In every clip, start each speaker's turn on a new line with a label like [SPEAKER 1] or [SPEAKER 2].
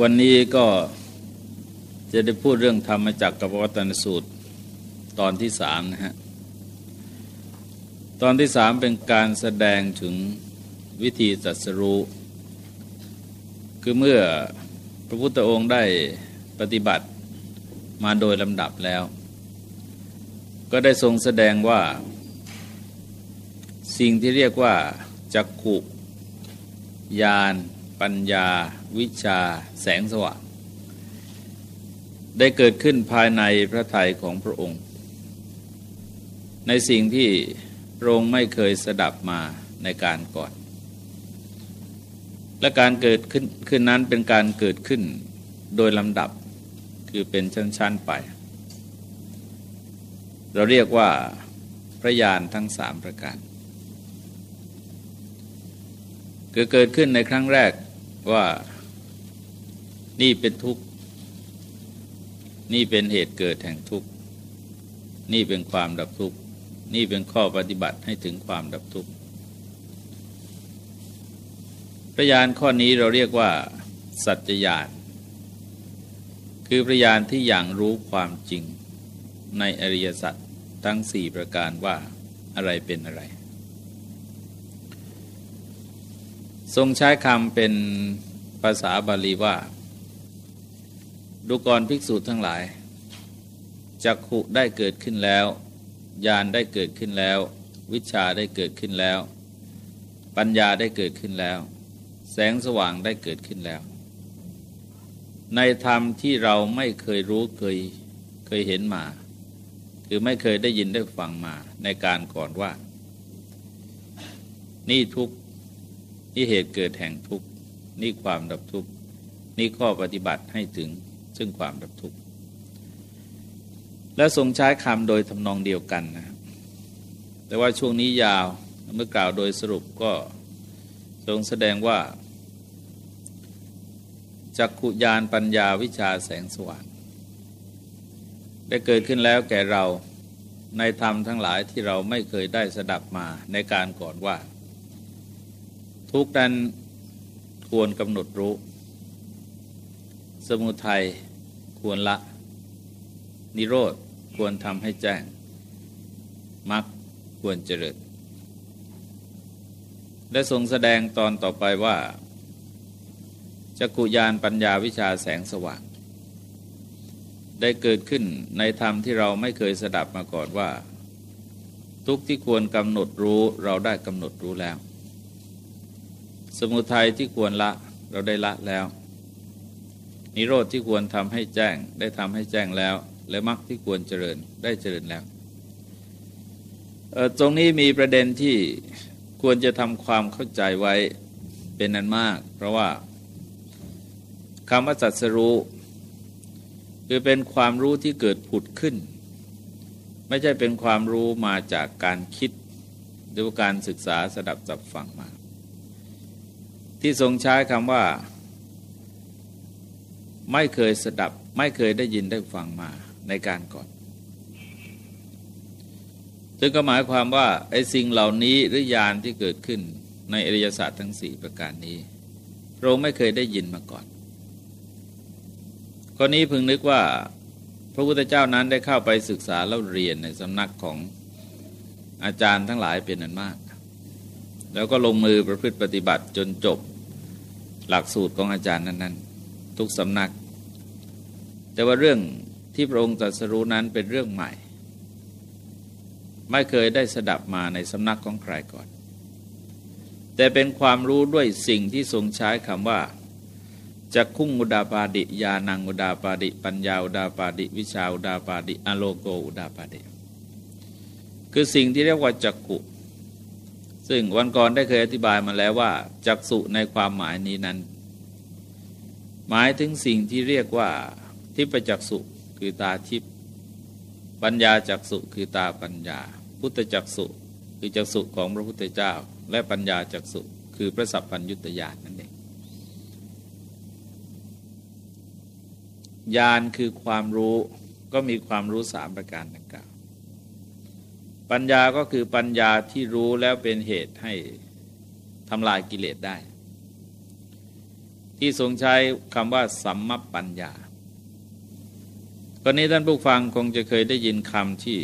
[SPEAKER 1] วันนี้ก็จะได้พูดเรื่องธรรมจักรกับวัตนสูตรตอนที่สามนะฮะ ตอนที่สามเป็นการแสดงถึงวิธีจัดสรูคือเมื่อพระพุทธองค์ได้ปฏิบัติมาโดยลำดับแล้ว ก็ได้ทรงแสดงว่า สิ่งที่เรียกว่าจักขุยานปัญญา วิชาแสงสว่าง ได้เกิดขึ้นภายในพระทัยของพระองค์ ในสิ่งที่พระองค์ไม่เคยสดับมาในการก่อน และการเกิดขึ้นขึ้นนั้นเป็นการเกิดขึ้นโดยลำดับคือเป็นชั้น ๆ ไป เราเรียกว่าพระญาณทั้งสามประการเกิดขึ้นในครั้งแรกว่า นี่เป็นทุกข์ นี่เป็นเหตุเกิดแห่งทุกข์ นี่เป็นความดับทุกข์ นี่เป็นข้อปฏิบัติให้ถึงความดับทุกข์พระญาณข้อนี้เราเรียกว่า สัจจญาณคือพระญาณที่อย่างรู้ความจริงในอริยสัจทั้งสี่ประการว่าอะไรเป็นอะไร ทรงใช้คำเป็นภาษาบาลีว่า ดูกรภิกษุทั้งหลายจักขุได้เกิดขึ้นแล้วญาณได้เกิดขึ้นแล้ว วิชาได้เกิดขึ้นแล้ว ปัญญาได้เกิดขึ้นแล้ว แสงสว่างได้เกิดขึ้นแล้ว ในธรรมที่เราไม่เคยรู้เคยเคยเห็นมา คือไม่เคยได้ยินได้ฟังมาในการก่อนว่า นี่ทุกนี่เหตุเกิดแห่งทุกนี่ความดับทุกนี่ข้อปฏิบัติให้ถึง ซึ่งความดับทุกข์และทรงใช้คำโดยทำนองเดียวกันนะแต่ว่าช่วงนี้ยาวเมื่อกล่าวโดยสรุปก็ทรงแสดงว่าจักขุยานปัญญาวิชาแสงสว่างได้เกิดขึ้นแล้วแก่เราในธรรมทั้งหลายที่เราไม่เคยได้สดับมาในการก่อนว่า ทุกนั้นควรกำหนดรู้ สมุทัยควรละ นิโรธควรทำให้แจ้งมรรคควรเจริญได้ทรงแสดงตอนต่อไปว่าจักุยานปัญญาวิชาแสงสว่าง ได้เกิดขึ้นในธรรมที่เราไม่เคยสดับมาก่อนว่า ทุกที่ควรกำหนดรู้เราได้กำหนดรู้แล้ว สมุทัยที่ควรละเราได้ละแล้ว นิโรธที่ควรทำให้แจ้งได้ทำให้แจ้งแล้ว และมรรคที่ควรเจริญได้เจริญแล้วตรงนี้มีประเด็นที่ควรจะทำความเข้าใจไว้เป็นนันมาก เพราะว่าคำว่าจัดสรู้คือเป็นความรู้ที่เกิดผุดขึ้น ไม่ใช่เป็นความรู้มาจากการคิดหรือการศึกษาสดับจับฟังมา ที่ทรงใช้คำว่า ไม่เคยสดับ ไม่เคยได้ยินได้ฟังมาในการก่อนซึ่งก็หมายความว่าไอ้สิ่งเหล่านี้หรือยานที่เกิดขึ้นในอริยศาสตร์ทั้งสี่ประการนี้ เราไม่เคยได้ยินมาก่อนกรณีพึงนึกว่าพระพุทธเจ้านั้นได้เข้าไปศึกษาแล้วเรียนในสำนักของอาจารย์ทั้งหลายเป็นอันมาก แล้วก็ลงมือประพฤติปฏิบัติจนจบหลักสูตรของอาจารย์นั้นๆ ทุกสำนัก แต่ว่าเรื่องที่พระองค์ตรัสรู้นั้นเป็นเรื่องใหม่ ไม่เคยได้สดับมาในสำนักของใครก่อน แต่เป็นความรู้ด้วยสิ่งที่ทรงใช้คำว่าจะคุ้งอุดาปาดิยานังอุดาปาดิ ปัญญาอุดาปาดิ วิชาอุดาปาดิอโลโกอุดาปาดิ คือสิ่งที่เรียกว่าจักขุ ซึ่งวันก่อนได้เคยอธิบายมาแล้วว่าจักสุในความหมายนี้นั้น หมายถึงสิ่งที่เรียกว่าทิพจักสุคือตาทิพปัญญาจักสุคือตาปัญญา พุทธจักสุคือจักสุของพระพุทธเจ้า และปัญญาจักสุคือพระสัพพัญยุตญาณนั่นเองญาณคือความรู้ก็มีความรู้สามประการดังกล่าวปัญญาก็คือปัญญาที่รู้แล้วเป็นเหตุให้ทำลายกิเลสได้ ที่ทรงใช้คำว่าสัมมปัญญาตอนนี้ท่านผู้ฟังคงจะเคยได้ยินคำที่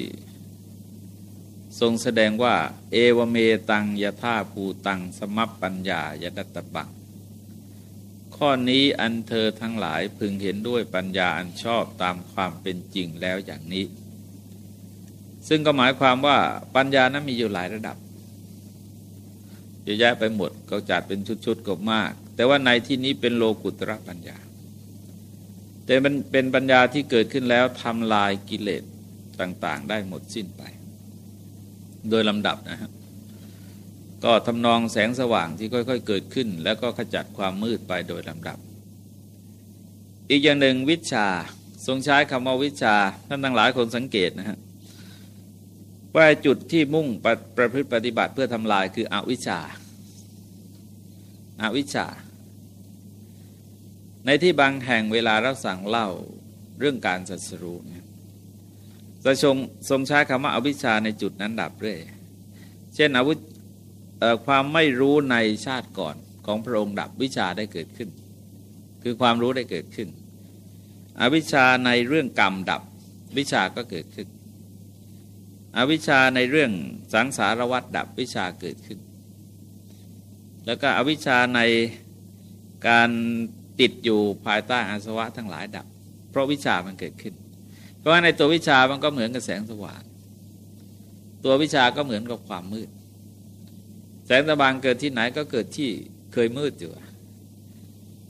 [SPEAKER 1] ทรงแสดงว่า เอวเมตังยะธาภูตังสมัปปัญญายดัตบังข้อนี้อันเธอทั้งหลายพึงเห็นด้วยปัญญาอันชอบตามความเป็นจริงแล้วอย่างนี้ ซึ่งก็หมายความว่าปัญญานั้นมีอยู่หลายระดับเยอะแยะไปหมดก็จัดเป็นชุดๆก็มาก แต่ว่าในที่นี้เป็นโลกุตระปัญญา แต่มันเป็นปัญญาที่เกิดขึ้นแล้วทำลายกิเลสต่าง ๆ ได้หมดสิ้นไป โดยลำดับนะฮะก็ทำนองแสงสว่างที่ค่อย ๆ เกิดขึ้น แล้วก็ขจัดความมืดไปโดยลำดับ อีกอย่างหนึ่งวิชาทรงใช้คำว่าวิชาท่านทั้งหลายคนสังเกตนะฮะว่าจุดที่มุ่งประประพฤติปฏิบัติเพื่อทำลายคืออวิชชาอาวิชชา ในที่บางแห่งเวลารับสั่งเล่าเรื่องการสัสรูเนี่ยจะทรงทรงใช้คำว่าอาวิชชาในจุดนั้นดับเรื่อยเช่นอาวุธความไม่รู้ในชาติก่อนของพระองค์ดับวิชาได้เกิดขึ้น คือความรู้ได้เกิดขึ้น อวิชชาในเรื่องกรรมดับวิชาก็เกิดขึ้น อวิชชาในเรื่องสังสารวัฏดับวิชาเกิดขึ้น แล้วก็อวิชชาในการ ติดอยู่ภายใต้อาสวะทั้งหลายดับ เพราะวิชามันเกิดขึ้น เพราะว่าในตัววิชามันก็เหมือนกับแสงสว่าง ตัววิชาก็เหมือนกับความมืด แสงสว่างเกิดที่ไหนก็เกิดที่เคยมืดอยู่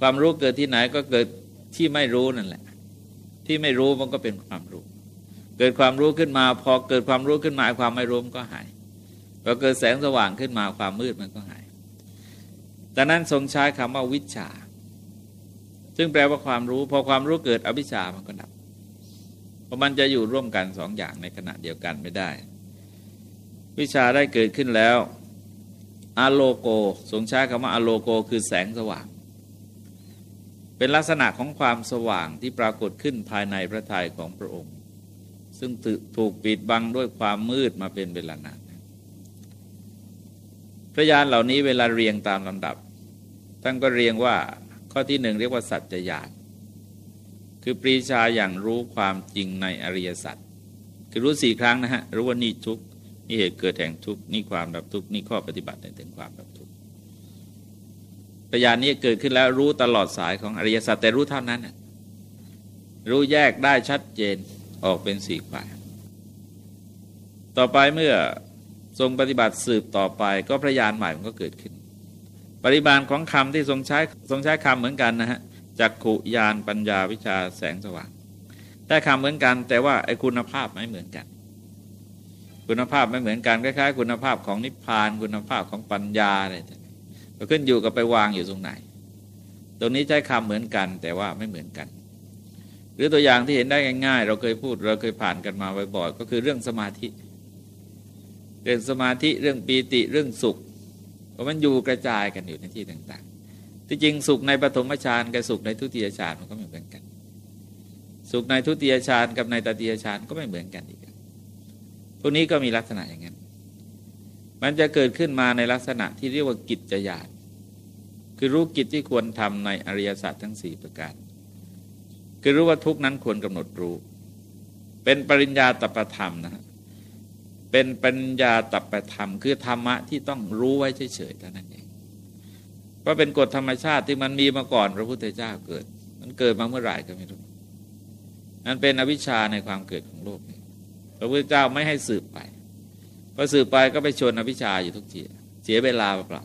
[SPEAKER 1] ความรู้เกิดที่ไหนก็เกิดที่ไม่รู้นั่นแหละ ที่ไม่รู้มันก็เป็นความรู้ เกิดความรู้ขึ้นมาพอเกิดความรู้ขึ้นมาความไม่รู้มันก็หายพอเกิดแสงสว่างขึ้นมาความมืดมันก็หายดังนั้นทรงใช้คำว่าวิชา ซึ่งแปลว่าความรู้ พอความรู้เกิดอวิชามันก็ดับเพราะมันจะอยู่ร่วมกันสองอย่างในขณะเดียวกันไม่ได้ วิชาได้เกิดขึ้นแล้วอะโลโกทรงใช้คำว่าอะโลโกคือแสงสว่าง เป็นลักษณะของความสว่างที่ปรากฏขึ้นภายในพระทัยของพระองค์ ซึ่งถูกปิดบังด้วยความมืดมาเป็นเวลานานพระยานเหล่านี้เวลาเรียงตามลำดับท่านก็เรียงว่า ข้อที่หนึ่งเรียกว่าสัจจญาณคือปรีชาอย่างรู้ความจริงในอริยสัจคือรู้สี่ครั้งนะฮะรู้ว่านี่ทุกนี่เหตุเกิดแห่งทุกนี่ความดับทุกนี่ข้อปฏิบัติในถึงความดับทุกปัญญานี้เกิดขึ้นแล้วรู้ตลอดสายของอริยสัจแต่รู้เท่านั้นรู้แยกได้ชัดเจนออกเป็นสี่ฝ่ายต่อไปเมื่อทรงปฏิบัติสืบต่อไปก็พระยานใหม่มันก็เกิดขึ้น ปริบาลของคำที่ทรงใช้ทรงใช้คำเหมือนกันนะฮะจักขุยานปัญญาวิชาแสงสว่างได้คำเหมือนกัน แต่ว่าไอ้คุณภาพไม่เหมือนกัน คุณภาพไม่เหมือนกันคล้ายๆ คุณภาพของนิพพาน คุณภาพของปัญญาอะไรก็ขึ้นอยู่กับไปวางอยู่ตรงไหน ตรงนี้ใช้คำเหมือนกันแต่ว่าไม่เหมือนกัน หรือตัวอย่างที่เห็นได้ง่าย ๆ เราเคยพูดเราเคยผ่านกันมาบ่อยๆก็คือเรื่องสมาธิ เรื่องสมาธิเรื่องปีติเรื่องสุข เพราะมันอยู่กระจายกันอยู่ในที่ต่างๆ ที่จริงสุขในปฐมฌานกับสุขในทุติยฌานมันก็ไม่เหมือนกัน สุขในทุติยฌานกับในตติยฌานก็ไม่เหมือนกันอีกพวกนี้ก็มีลักษณะอย่างนั้น มันจะเกิดขึ้นมาในลักษณะที่เรียกว่ากิจจญาณคือรู้กิจที่ควรทำในอริยสัจทั้งสี่ประการ คือรู้ว่าทุกนั้นควรกำหนดรู้ เป็นปริญญาตประธรรมนะฮะ เป็นปัญญาตประธรรม คือธรรมะที่ต้องรู้ไว้เฉยๆเท่านั้นเองเพราะเป็นกฎธรรมชาติที่มันมีมาก่อนพระพุทธเจ้าเกิด มันเกิดมาเมื่อไหร่ก็ไม่รู้นั่นเป็นอวิชชาในความเกิดของโลกนี้พระพุทธเจ้าไม่ให้สืบไปพอสืบไปก็ไปชนอวิชชาอยู่ทุกทีเสียเวลาเปล่า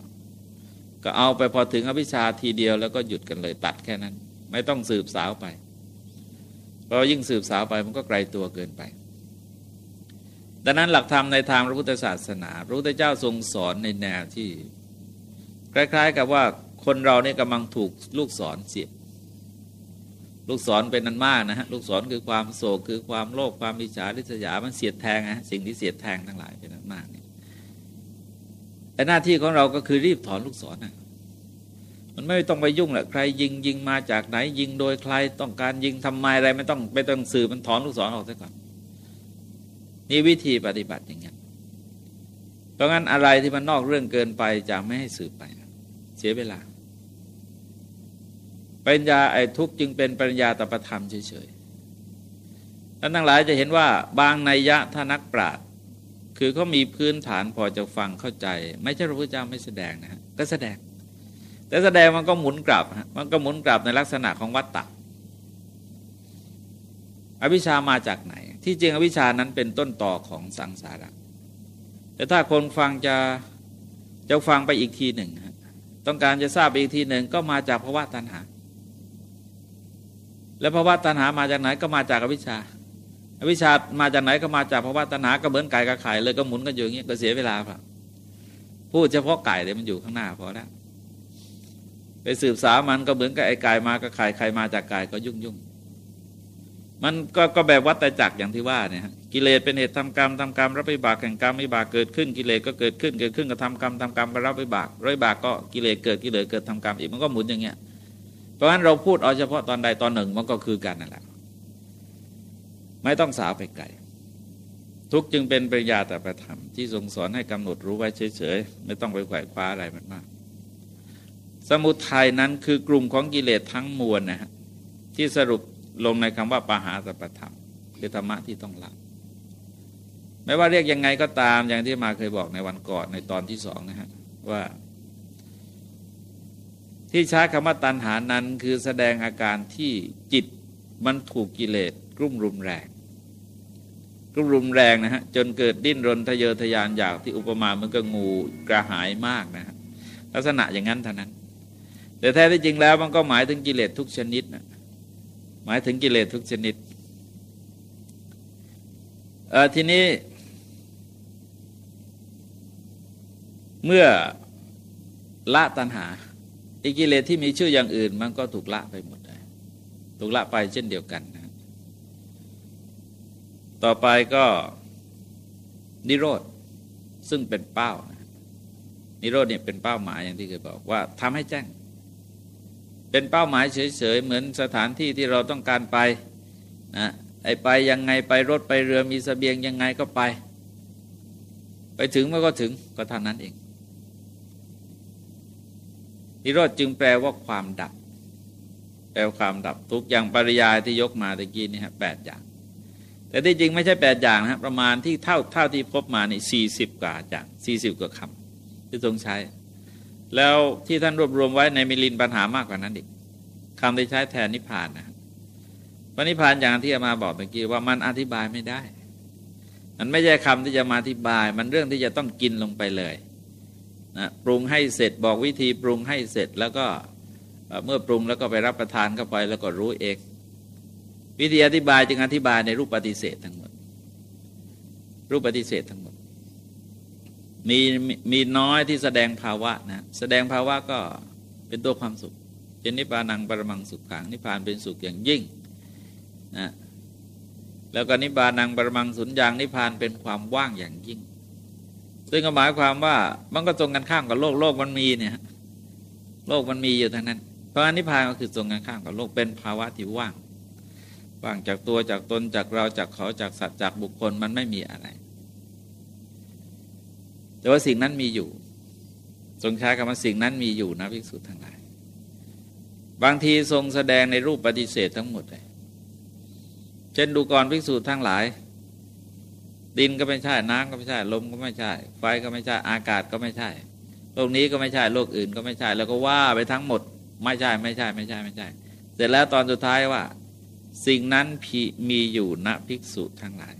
[SPEAKER 1] ก็เอาไปพอถึงอวิชชาทีเดียวแล้วก็หยุดกันเลยตัดแค่นั้น ไม่ต้องสืบสาวไปเพราะยิ่งสืบสาวไปมันก็ไกลตัวเกินไป ดังนั้นหลักธรรมในทางพระพุทธศาสนา พระพุทธเจ้าทรงสอนในแนวที่ คล้าย ๆ กับว่าคนเราเนี่ยกำลังถูกลูกศรเสียบลูกศรเป็นนันมากนะฮะลูกศรคือความโศกคือความโลภความวิจาริษยามันเสียดแทงนะสิ่งที่เสียดแทงทั้งหลายเป็นนันมากเนี่ยแต่หน้าที่ของเราก็คือรีบถอนลูกศรนะมันไม่ต้องไปยุ่งแหละใครยิงยิงมาจากไหน ยิงโดยใครต้องการยิงทำไมอะไรไม่ต้องไม่ต้องสื่อมันถอนลูกศรออกซะก่อน นี่วิธีปฏิบัติอย่างนี้เพราะงั้นอะไรที่มันนอกเรื่องเกินไปจะไม่ให้สืบไป เสียเวลาปัญญาไอ้ทุกจึงเป็นปัญญาตประธรรมเฉยๆท่านทั้งหลายจะเห็นว่าบางนัยยะถ้านักปราชญ์คือเขามีพื้นฐานพอจะฟังเข้าใจ ไม่ใช่พระพุทธเจ้าไม่แสดงนะฮะก็แสดง แต่แสดงมันก็หมุนกลับ มันก็หมุนกลับในลักษณะของวัตตะอวิชามาจากไหน ที่จริงอวิชานั้นเป็นต้นต่อของสังสาระ แต่ถ้าคนฟังจะจะฟังไปอีกทีหนึ่ง ต้องการจะทราบอีกทีหนึ่งก็มาจากภาวะตัณหา แล้วภาวะตัณหามาจากไหนก็มาจากอวิชชาอวิชชามาจากไหนก็มาจากภาวะตัณหาก็เหมือนไก่กับไข่เลยก็หมุนกันอยู่อย่างนี้ก็เสียเวลาเปล่าพูดเฉพาะไก่เลยมันอยู่ข้างหน้าพอแล้วไปสืบสาวมันก็เหมือนกับไอ้ไก่มากับไข่ไข่มาจากไก่ก็ยุ่งยุ่ง มันก็ก็แบบวัตจักรอย่างที่ว่าเนี่ยกิเลสเป็นเหตุทำกรรมทำกรรมรับไปบากแห่งกรรมไม่บากเกิดขึ้นกิเลสก็เกิดขึ้นเกิดขึ้นก็ทำกรรมทำกรรมก็รับไปบากร้อยบากก็กิเลสเกิดกิเลสเกิดทำกรรมอีกมันก็หมุนอย่างเงี้ยเพราะฉะนั้นเราพูดเอาเฉพาะตอนใดตอนหนึ่งมันก็คือกันนั่นแหละไม่ต้องสาวไปไกลทุกจึงเป็นปริญญาแต่ประธรรมที่ทรงสอนให้กำหนดรู้ไว้เฉยๆไม่ต้องไปไขว่คว้าอะไรมันมาก สมุทัยนั้นคือกลุ่มของกิเลสทั้งมวลนะฮะที่สรุป ลงในคำว่าปหาสัพธรรมคือธรรมะที่ต้องละไม่ว่าเรียกยังไงก็ตามอย่างที่มาเคยบอกในวันก่อนในตอนที่สองนะฮะว่า ที่ใช้คำว่าตัณหานั้นคือแสดงอาการที่จิตมันถูกกิเลสกลุ่มรุมแรง กลุ่มรุมแรงนะฮะจนเกิดดิ้นรนทะเยอทะยานอยากที่อุปมาเหมือนกับงูกระหายมากนะฮะลักษณะอย่างนั้นเท่านั้น แต่แท้ที่จริงแล้วมันก็หมายถึงกิเลสทุกชนิดนะ หมายถึงกิเลสทุกชนิดทีนี้ เมื่อละตัณหาอิกิเลสที่มีชื่ออย่างอื่น มันก็ถูกละไปหมดเลยถูกละไปเช่นเดียวกันนะต่อไปก็นิโรธซึ่งเป็นเป้านะนิโรธเนี่ยเป็นเป้าหมายอย่างที่เคยบอกว่าทำให้แจ้ง เป็นเป้าหมายเฉยๆ เหมือนสถานที่ที่เราต้องการไปนะไอไปยังไงไปรถไปเรือมีสเสบียงยังไงก็ไป ไปถึงเมันก็ถึงก็เท่านั้นเองนิโรธจึงแปลว่าความดับ แปลว่าความดับทุกอย่างปริยายที่ยกมาตะกี้นี่ฮะแปดอย่าง แต่ที่จริงไม่ใช่แปดอย่างนะประมาณที่เท่าเท่าที่พบมาในสี่สิบกว่าอย่างสี่สิบกว่าคำที่ทรงใช้ แล้วที่ท่านรวบรวมไว้ในมิลินปัญหามากกว่านั้นอีกคำที่ใช้แทนนิพพานนะพระนิพพานอย่างที่อามาบอกเมื่อกี้ว่ามันอธิบายไม่ได้ มันไม่ใช่คำที่จะมาอธิบาย มันเรื่องที่จะต้องกินลงไปเลยนะปรุงให้เสร็จบอกวิธีปรุงให้เสร็จแล้วก็เมื่อปรุงแล้วก็ไปรับประทานเข้าไปแล้วก็รู้เองวิธีอธิบายจึงอธิบายในรูปปฏิเสธทั้งหมด รูปปฏิเสธทั้งหมด มีมีน้อยที่แสดงภาวะนะแสดงภาวะก็เป็นตัวความสุขเช่นนิพพานังปรมังสุขขังนิพพานเป็นสุขอย่างยิ่งนะแล้วก็นิพพานังปรมังสุญญางนิพพานเป็นความว่างอย่างยิ่ง ซึ่งก็หมายความว่ามันก็ตรงกันข้ามกับโลกโลกมันมีเนี่ยโลกมันมีอยู่ทั้งนั้น เพราะนิพพานก็คือตรงกันข้ามกับโลกเป็นภาวะที่ว่าง ว่างจากตัวจากตนจากเราจากเขาจากสัตว์จากบุคคลมันไม่มีอะไร แต่ว่าสิ่งนั้นมีอยู่ ทรงใช้คำว่าสิ่งนั้นมีอยู่นะภิกษุทั้งหลาย บางทีทรงแสดงในรูปปฏิเสธทั้งหมดเลย เช่นดูก่อนภิกษุทั้งหลาย ดินก็ไม่ใช่ น้ำก็ไม่ใช่ ลมก็ไม่ใช่ ไฟก็ไม่ใช่ อากาศก็ไม่ใช่ โลกนี้ก็ไม่ใช่ โลกอื่นก็ไม่ใช่ แล้วก็ว่าไปทั้งหมด ไม่ใช่ ไม่ใช่ ไม่ใช่ ไม่ใช่ เสร็จแล้วตอนสุดท้ายว่า สิ่งนั้นมีอยู่ณภิกษุทั้งหลาย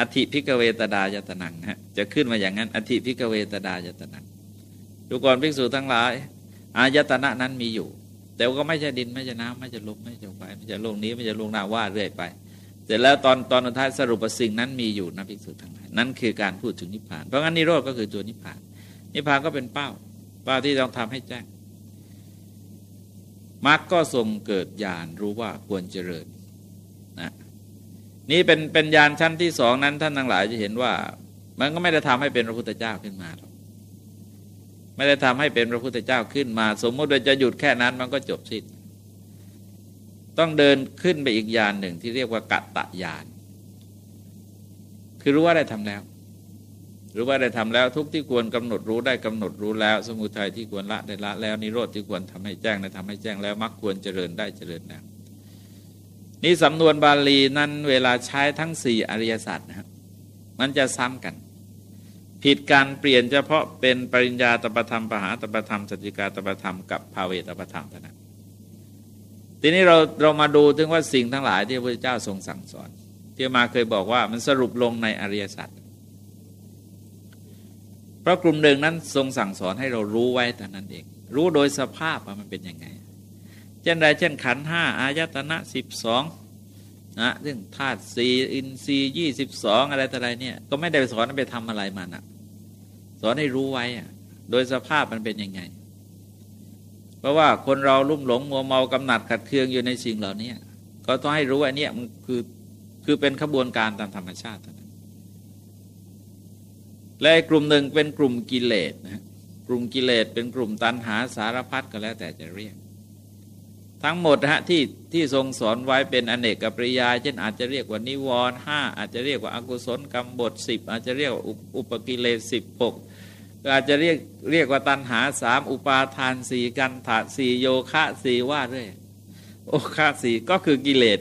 [SPEAKER 1] อธิพิกเวตดายตนังฮะจะขึ้นมาอย่างนั้นอธิพิกเวตดายตนังดูก่อนภิกษุทั้งหลาย อายตนะนั้นมีอยู่ แต่ก็ไม่ใช่ดินไม่ใช่น้ำไม่ใช่ลมไม่ใช่ไฟไม่ใช่โลกนี้ไม่ใช่โลกหน้าว่าเรื่อยไป เสร็จแล้วตอนตอนท้ายสรุปสิ่งนั้นมีอยู่นะภิกษุทั้งหลายนั่นคือการพูดถึงนิพพานเพราะงั้นนิโรธก็คือตัวนิพพาน นิพพานก็เป็นเป้าเป้าที่ต้องทำให้แจ้งมรรคก็ทรงเกิดญาณรู้ว่าควรเจริญนะ นี่เป็นเป็นญาณชั้นที่สองนั้นท่านทั้งหลายจะเห็นว่า มันก็ไม่ได้ทำให้เป็นพระพุทธเจ้าขึ้นมาหรอกไม่ได้ทำให้เป็นพระพุทธเจ้าขึ้นมา สมมติว่าจะหยุดแค่นั้นมันก็จบสิ้นต้องเดินขึ้นไปอีกญาณหนึ่งที่เรียกว่ากัตตะญาณคือรู้ว่าได้ทำแล้วรือว่าได้ทำแล้วทุกที่ควรกำหนดรู้ได้กำหนดรู้แล้ว สมุทัยที่ควรละได้ละแล้วนิโรธที่ควรทำให้แจ้งได้ทำให้แจ้งแล้วมรรคควรเจริญได้เจริญแล้ว นี่สำนวนบาลีนั้นเวลาใช้ทั้งสี่อริยสัจนะครับมันจะซ้ำกัน ผิดการเปลี่ยนเฉพาะเป็นปริญญาตประธรรมปหาตประธรรมสัจจิกาตประธรรมกับภาเวตประธรรมเท่านั้นทีนี้เราเรามาดูถึงว่าสิ่งทั้งหลายที่พระพุทธเจ้าทรงสั่งสอน ที่มาเคยบอกว่ามันสรุปลงในอริยสัจเพราะกลุ่มหนึ่งนั้นทรงสั่งสอนให้เรารู้ไว้แต่นั้นเอง รู้โดยสภาพว่ามันเป็นยังไง เช่นไรเช่นขันห้าอายตนะสิบสองนะเรื่งธาตุสี่อินทรีย์ยี่สิบสองอะไรต่ออะไรเนี่ย ก็ไม่ได้ไปสอนไปทำอะไรมันอะสอนให้รู้ไว้อะโดยสภาพมันเป็นยังไง เพราะว่าคนเราลุ่มหลงมัวเมากำหนัดขัดเคืองอยู่ในสิ่งเหล่านี้ก็ต้องให้รู้ว่าเนี่ยมันคือคือเป็นขบวนการตามธรรมชาติและกลุ่มหนึ่งเป็นกลุ่มกิเลสนะกลุ่มกิเลสเป็นกลุ่มตัณหาสารพัดก็แล้วแต่จะเรียก ทั้งหมดฮะที่ที่ทรงสอนไว้เป็นอเนกกับปริยาย เช่นอาจจะเรียกว่านิวรณ์ห้าอาจจะเรียกว่าอากุศลกรรมบทสิบอาจจะเรียกว่าอุปกิเลสสิบหกอาจจะเรียกเรียกว่าตัณหาสามอุปาทานสี่กันถาสี่โยคะสี่ว่าด้วยโอคะสี่ก็คือกิเลส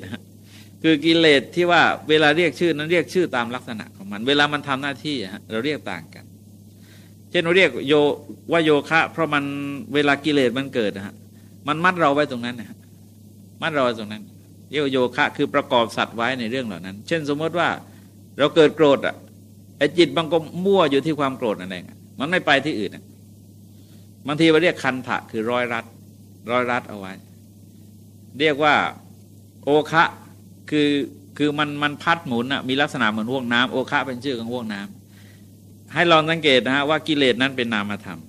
[SPEAKER 1] คือกิเลสที่ว่าเวลาเรียกชื่อนั้นเรียกชื่อตามลักษณะของมัน เวลามันทำหน้าที่เราเรียกต่างกัน เช่นเราเรียกโยว่าโยคะ เพราะมันเวลากิเลสมันเกิดนะฮะ มันมัดเราไว้ตรงนั้นนะมัดเราไว้ตรงนั้นเยโยคะ คือประกอบสัตว์ไว้ในเรื่องเหล่านั้น เช่น สมมติว่าเราเกิดโกรธอะไอ้จิตมันก็มั่วอยู่ที่ความโกรธนั่นเองมันไม่ไปที่อื่นบางทีเราเรียกคันถะคือร้อยรัด ร้อยรัดเอาไว้ เรียกว่าโอคะคือคือมันมันพัดหมุนอะมีลักษณะเหมือนห่วงน้ำโอคะเป็นชื่อของห่วงน้ำให้ลองสังเกตนะฮะว่ากิเลสนั้นเป็นนามธรรม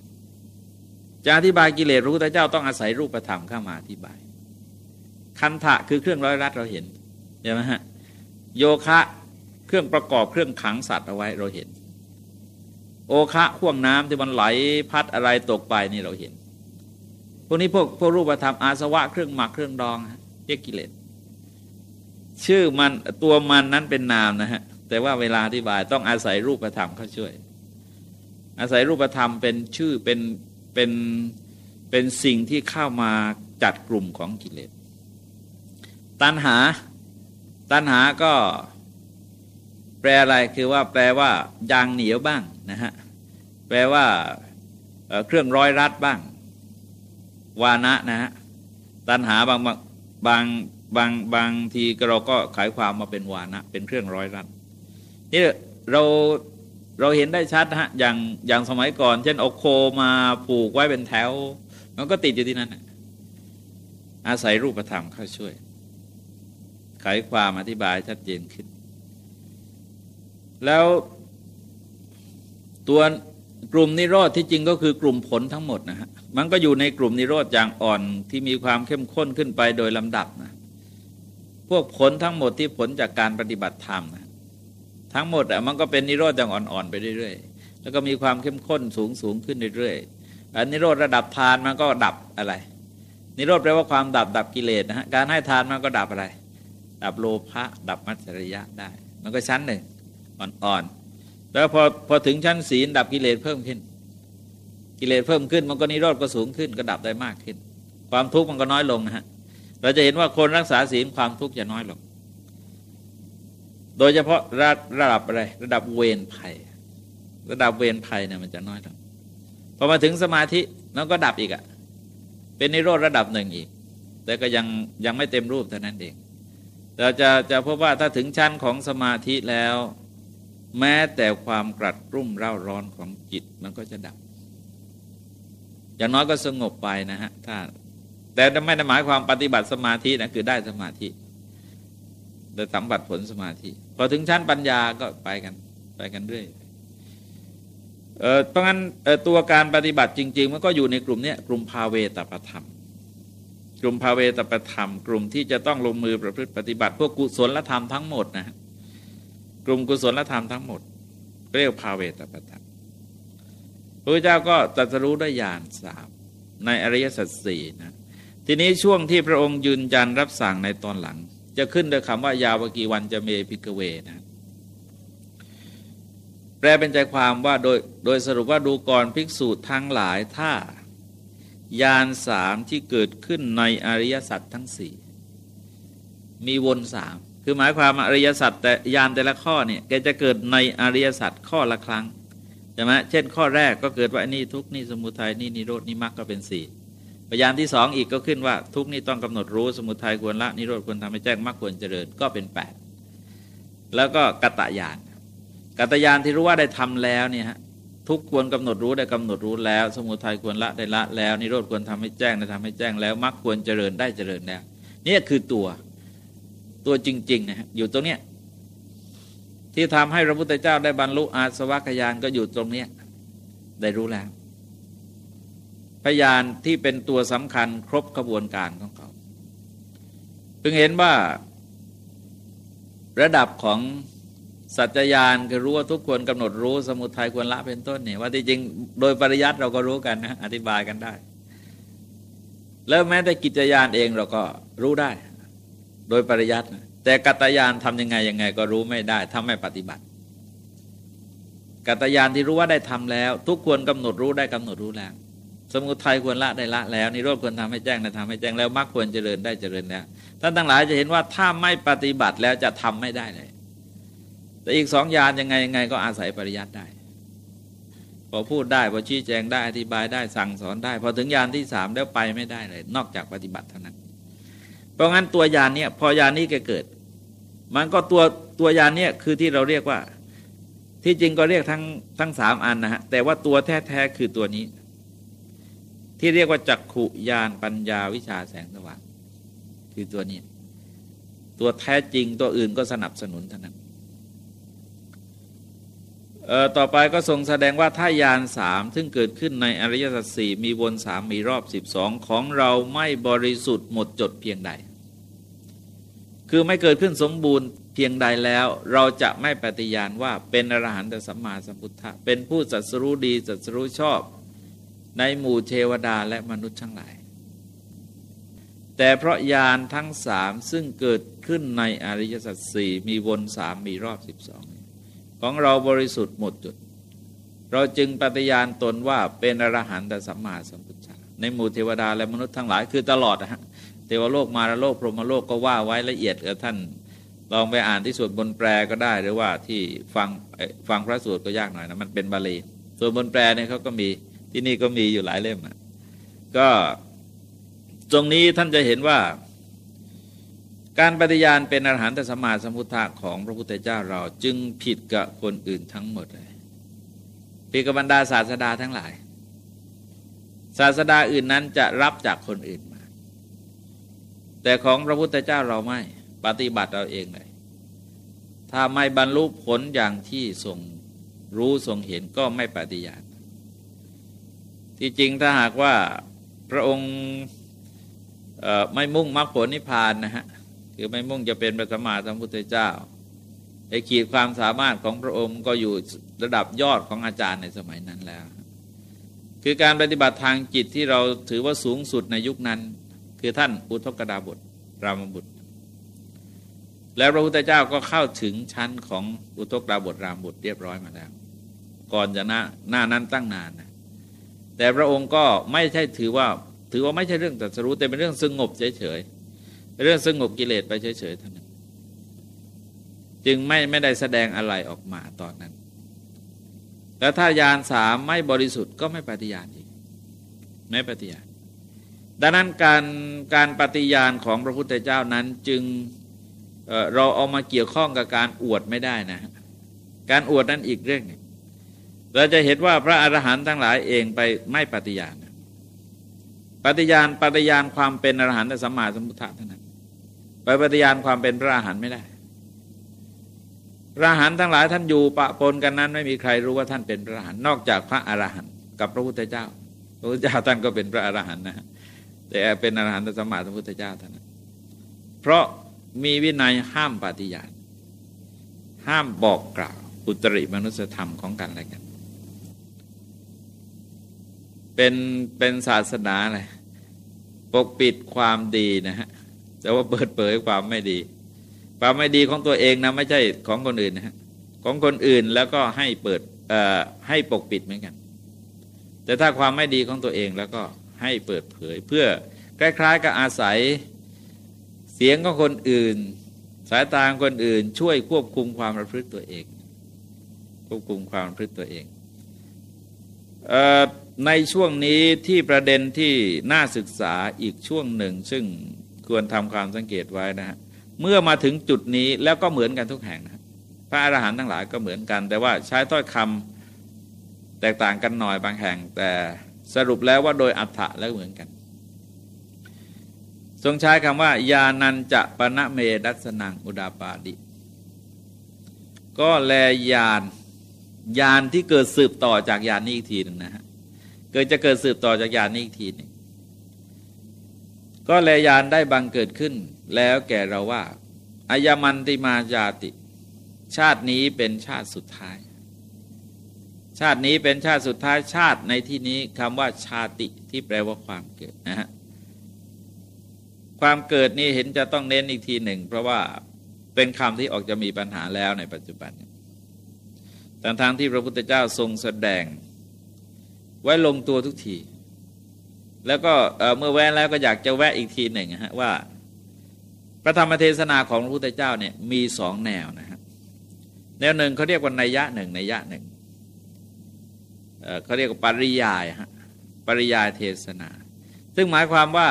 [SPEAKER 1] จะอธิบายกิเลสรู้แต่เจ้าต้องอาศัยรูปธรรมเข้ามาอธิบาย คันทะคือเครื่องร้อยรัดเราเห็นใช่ไหมฮะโยคะเครื่องประกอบเครื่องขังสัตว์เอาไว้เราเห็น โอคะห่วงน้ำที่มันไหลพัดอะไรตกไปนี่เราเห็น พวกนี้พวกพวกรูปธรรมอาสวะเครื่องหมักเครื่องดองเรียกกิเลสชื่อมันตัวมันนั้นเป็นนามนะฮะแต่ว่าเวลาอธิบายต้องอาศัยรูปธรรมเข้าช่วย อาศัยรูปธรรมเป็นชื่อเป็น เป็นเป็นสิ่งที่เข้ามาจัดกลุ่มของกิเลส ตัณหา ตัณหาก็แปลอะไรคือว่าแปลว่ายางเหนียวบ้างนะฮะ แปลว่าเครื่องร้อยรัดบ้าง วานะนะฮะ ตัณหาบางบางบางบางทีเราก็ขายความมาเป็นวานะ เป็นเครื่องร้อยรัดนี่เรา เราเห็นได้ชัดนะฮะอย่างอย่างสมัยก่อน เช่นเอาโคมาผูกไว้เป็นแถว มันก็ติดอยู่ที่นั่นอาศัยรูปธรรมเข้าช่วยไขความอธิบายชัดเจนขึ้น แล้วตัวกลุ่มนิโรธที่จริงก็คือกลุ่มผลทั้งหมดนะฮะมันก็อยู่ในกลุ่มนิโรธอย่างอ่อนที่มีความเข้มข้นขึ้นไปโดยลำดับนะพวกผลทั้งหมดที่ผลจากการปฏิบัติธรรมนะ ทั้งหมดอะมันก็เป็นนิโรธอย่างอ่อนๆไปเรื่อยๆ แล้วก็มีความเข้มข้นสูงสูงขึ้นเรื่อยๆอันนิโรธระดับทานมันก็ดับอะไร นิโรธแปลว่าความดับดับกิเลสนะฮะการให้ทานมันก็ดับอะไร ดับโลภะดับมัจฉริยะได้ มันก็ชั้นหนึ่งอ่อนๆ แล้วพอพอถึงชั้นศีลดับกิเลสเพิ่มขึ้น กิเลสเพิ่มขึ้น มันก็นิโรธก็สูงขึ้นก็ดับได้มากขึ้น ความทุกข์มันก็น้อยลงนะฮะเราจะเห็นว่าคนรักษาศีลความทุกข์จะน้อยลง โดยเฉพาะระระดับอะไร ระดับเวรภัย ระดับเวรภัยเนี่ยมันจะน้อยลงพอมาถึงสมาธิมันก็ดับอีกอะ่ะ เป็นนิโรธระดับหนึ่งอีก แต่ก็ยังยังไม่เต็มรูปเท่านั้นเองเราจะจะพบว่าถ้าถึงชั้นของสมาธิแล้ว แม้แต่ความกรัดรุ่มเร่าร้อนของจิตมันก็จะดับ อย่างน้อยก็สงบไปนะฮะถ้าแต่ไม่ได้หมายความปฏิบัติสมาธินะคือได้สมาธิ ได้สัมบัติผลสมาธิพอถึงชั้นปัญญาก็ไปกันไปกันเรื่อยเออเพราะงั้นตัวการปฏิบัติจริง ๆ มันก็อยู่ในกลุ่มนี้กลุ่มภาเวตประธรรม กลุ่มภาเวตประธรรม กลุ่มที่จะต้องลงมือประพฤติปฏิบัติ พวกกุศลธรรมทั้งหมดนะกลุ่มกุศลธรรมทั้งหมด เรียกภาเวตประธรรมพระเจ้าก็ตรัสรู้ด้วยญาณสามในอริยสัจสี่นะทีนี้ช่วงที่พระองค์ยืนยันรับสั่งในตอนหลัง จะขึ้นด้วยคำว่ายาวกีวันจะเมพิกเวนะแปลเป็นใจความว่าโดยโดยสรุปว่าดูก่อนภิกษุทั้งหลายถ้ายานสามที่เกิดขึ้นในอริยสัจทั้งสี่มีวนสามคือหมายความอริยสัจแต่ยานแต่ละข้อเนี่ยแกจะเกิดในอริยสัจข้อละครั้งใช่ไหมเช่นข้อแรกก็เกิดว่านี่ทุกนี่สมุทัยนี่นิโรดนี่มรรคก็เป็นสี่ พยานที่สองอีกก็ขึ้นว่า ทุกนี่ต้องกำหนดรู้สมุทัยควรละนิโรธควรทำให้แจ้งมรรคควรเจริญก็เป็นแปดแล้วก็กัตตยานกัตยานที่รู้ว่าได้ทำแล้วเนี่ยฮะทุกควรกำหนดรู้ได้กำหนดรู้แล้ว สมุทัยควรละได้ละแล้ว นิโรธควรทำให้แจ้งได้ทำให้แจ้งแล้วมรรคควรเจริญได้เจริญแล้วนี่คือตัวตัวจริงๆนะฮะอยู่ตรงเนี้ยที่ทำให้พระพุทธเจ้าได้บรรลุอาสวัคยานก็อยู่ตรงเนี้ยได้รู้แล้ว พยานที่เป็นตัวสำคัญครบกระบวนการของเขาเพิ่งเห็นว่าระดับของสัจจยานคือรู้ว่าทุกคนกำหนดรู้สมุทัยควรละเป็นต้นเนี่ยว่าที่จริงโดยปริยัติเราก็รู้กันนะอธิบายกันได้ แล้วแม้แต่กิจยานเองเราก็รู้ได้ โดยปริยัติแต่กัตยานทำยังไงยังไงก็รู้ไม่ได้ถ้าไม่ปฏิบัติ กัตยานที่รู้ว่าได้ทำแล้ว ทุกควรกำหนดรู้ได้กำหนดรู้แล้ว สมุทัยควรละได้ละแล้วนิโรธควรทำให้แจ้งได้ทำให้แจ้งแล้วมรรคควรเจริญได้เจริญแล้วท่านทั้งหลายจะเห็นว่าถ้าไม่ปฏิบัติแล้วจะทำไม่ได้เลย แต่อีกสองยานยังไงยังไงก็อาศัยปริยัติได้ พอพูดได้พอชี้แจงได้อธิบายได้สั่งสอนได้ พอถึงยานที่สามแล้วไปไม่ได้เลย นอกจากปฏิบัติเท่านั้น เพราะงั้นตัวยานเนี่ยพอยานนี้แกเกิด มันก็ตัวตัวยานเนี่ยคือที่เราเรียกว่า ที่จริงก็เรียกทั้งทั้งสามอันนะฮะแต่ว่าตัวแท้ๆคือตัวนี้ ที่เรียกว่าจักขุยานปัญญาวิชาแสงสว่างคือตัวนี้ ตัวแท้จริงตัวอื่นก็สนับสนุนเท่านั้นต่อไปก็ทรงแสดงว่าถ้ายานสามซึ่งเกิดขึ้นในอริยสัจสี่มีวนสามมีรอบสิบสองของเราไม่บริสุทธิ์หมดจดเพียงใด คือไม่เกิดขึ้นสมบูรณ์เพียงใดแล้ว เราจะไม่ปฏิญาณว่าเป็นอรหันตสัมมาสัมพุทธะเป็นผู้สัสรู้ดีสัสรู้ชอบ ในหมู่เทวดาและมนุษย์ทั้งหลาย แต่เพราะยานทั้งสามซึ่งเกิดขึ้นในอริยสัจสี่มีวนสามมีรอบสิบสองของเราบริสุทธิ์หมดจุด เราจึงปฏิญาณตนว่าเป็นอรหันตสัมมาสัมพุทธะในหมู่เทวดาและมนุษย์ทั้งหลายคือตลอดนะฮะเทวโลกมารโลกพรหมโลกก็ว่าไว้ละเอียดกับท่านลองไปอ่านที่สวดบนแปลก็ได้หรือว่าที่ฟังฟังพระสวดก็ยากหน่อยนะมันเป็นบาลีส่วนบนแปลเนี่ยเขาก็มี ที่นี่ก็มีอยู่หลายเล่มก็ตรงนี้ท่านจะเห็นว่า การปฏิญาณเป็นอรหันตสมาสมุทธะของพระพุทธเจ้าเราจึงผิดกับคนอื่นทั้งหมดเลยผิดกับบรรดาศาสดาทั้งหลาย ศาสดาอื่นนั้นจะรับจากคนอื่นมา แต่ของพระพุทธเจ้าเราไม่ปฏิบัติเราเองเลยถ้าไม่บรรลุผลอย่างที่ทรงรู้ทรงเห็นก็ไม่ปฏิญาณ ที่จริงถ้าหากว่าพระองค์ไม่มุ่งมรรคผลนิพพานนะฮะคือไม่มุ่งจะเป็นพระสัมมาสัมพุทธเจ้าไอ้ขีดความสามารถของพระองค์ก็อยู่ระดับยอดของอาจารย์ในสมัยนั้นแล้ว คือการปฏิบัติทางจิตที่เราถือว่าสูงสุดในยุคนั้น คือท่านอุทกดาบทรามบุตร แล้วพระพุทธเจ้าก็เข้าถึงชั้นของอุทกดาบทรามบุตรเรียบร้อยมาแล้ว ก่อนจะหน้าหน้านั้นตั้งนานนะ แต่พระองค์ก็ไม่ใช่ถือว่าถือว่าไม่ใช่เรื่องตรัสรู้แต่เป็นเรื่องสงบเฉยเรื่องสงบกิเลสไปเฉยๆเท่านั้นจึงไม่ไม่ได้แสดงอะไรออกมาตอนนั้น แล้วถ้ายานสามไม่บริสุทธิ์ก็ไม่ปฏิญาณอีกไม่ปฏิญาณดังนั้นการการปฏิญาณของพระพุทธเจ้านั้นจึงเเราเอามาเกี่ยวข้องกับการอวดไม่ได้นะ การอวดนั้นอีกเรื่องหนึ่ง เราจะเห็นว่าพระอรหันต์ทั้งหลายเองไปไม่ปฏิญาณปฏิญาณปฏิญาณความเป็นอรหันต์สัมมาสัมพุทธะเท่านั้นไปปฏิญาณความเป็นพระอรหันต์ไม่ได้พระอรหันต์ทั้งหลายท่านอยู่ปะปนกันนั้น ไม่มีใครรู้ว่าท่านเป็นพระอรหันต์นอกจากพระอรหันต์กับพระพุทธเจ้า พระพุทธเจ้าท่านก็เป็นพระอรหันต์นะแต่เป็นอรหันต์สมมาสัมพุทธเจ้าท่านเพราะมีวินัยห้ามปฏิญาณ ห้ามบอกกล่าวอุตริมนุสธรรมของกันและกัน เป็นเป็นศาสนาอะไรปกปิดความดีนะฮะแต่ว่าเปิดเผยความไม่ดี ความไม่ดีของตัวเองนะไม่ใช่ของคนอื่นนะฮะของคนอื่นแล้วก็ให้เปิดให้ปกปิดเหมือนกัน แต่ถ้าความไม่ดีของตัวเองแล้วก็ให้เปิดเผย เพื่อคล้ายๆกับอาศัยเสียงของคนอื่น สายตาคนอื่น ช่วยควบคุมความประพฤติตัวเอง ควบคุมความประพฤติตัวเองเอ ในช่วงนี้ที่ประเด็นที่น่าศึกษาอีกช่วงหนึ่ง ซึ่งควรทำความสังเกตไว้นะฮะเมื่อมาถึงจุดนี้แล้วก็เหมือนกันทุกแห่งนะพระอรหันต์ทั้งหลายก็เหมือนกัน แต่ว่าใช้ถ้อยคำแตกต่างกันหน่อยบางแห่ง แต่สรุปแล้วว่าโดยอัฏฐะแล้วเหมือนกัน ทรงใช้คำว่า ยานันจะปณะเมดัสนังอุดาปาดิ ก็แลยานยานที่เกิดสืบต่อจากยานนี้อีกทีหนึ่งนะฮะ เกิดจะเกิดสืบต่อจากยานนี้อีกทีหนึ่งก็แลยานได้บังเกิดขึ้น แล้วแก่เราว่าอายมันติมาจาติ ชาตินี้เป็นชาติสุดท้าย ชาตินี้เป็นชาติสุดท้ายชาติในที่นี้คำว่าชาติที่แปลว่าความเกิดนะฮะความเกิดนี่เห็นจะต้องเน้นอีกทีหนึ่ง เพราะว่าเป็นคำที่ออกจะมีปัญหาแล้วในปัจจุบันแต่ทางที่พระพุทธเจ้าทรงแสดง ไว้ลงตัวทุกที แล้วก็เมื่อแวะแล้วก็อยากจะแวะอีกทีหนึ่งฮะว่า พระธรรมเทศนาของพระพุทธเจ้าเนี่ยมีสองแนวนะฮะแนวหนึ่งเขาเรียกว่านัยยะหนึ่งนัยยะหนึ่งเขาเรียกว่าปริยายฮะปริยายเทศนา ซึ่งหมายความว่า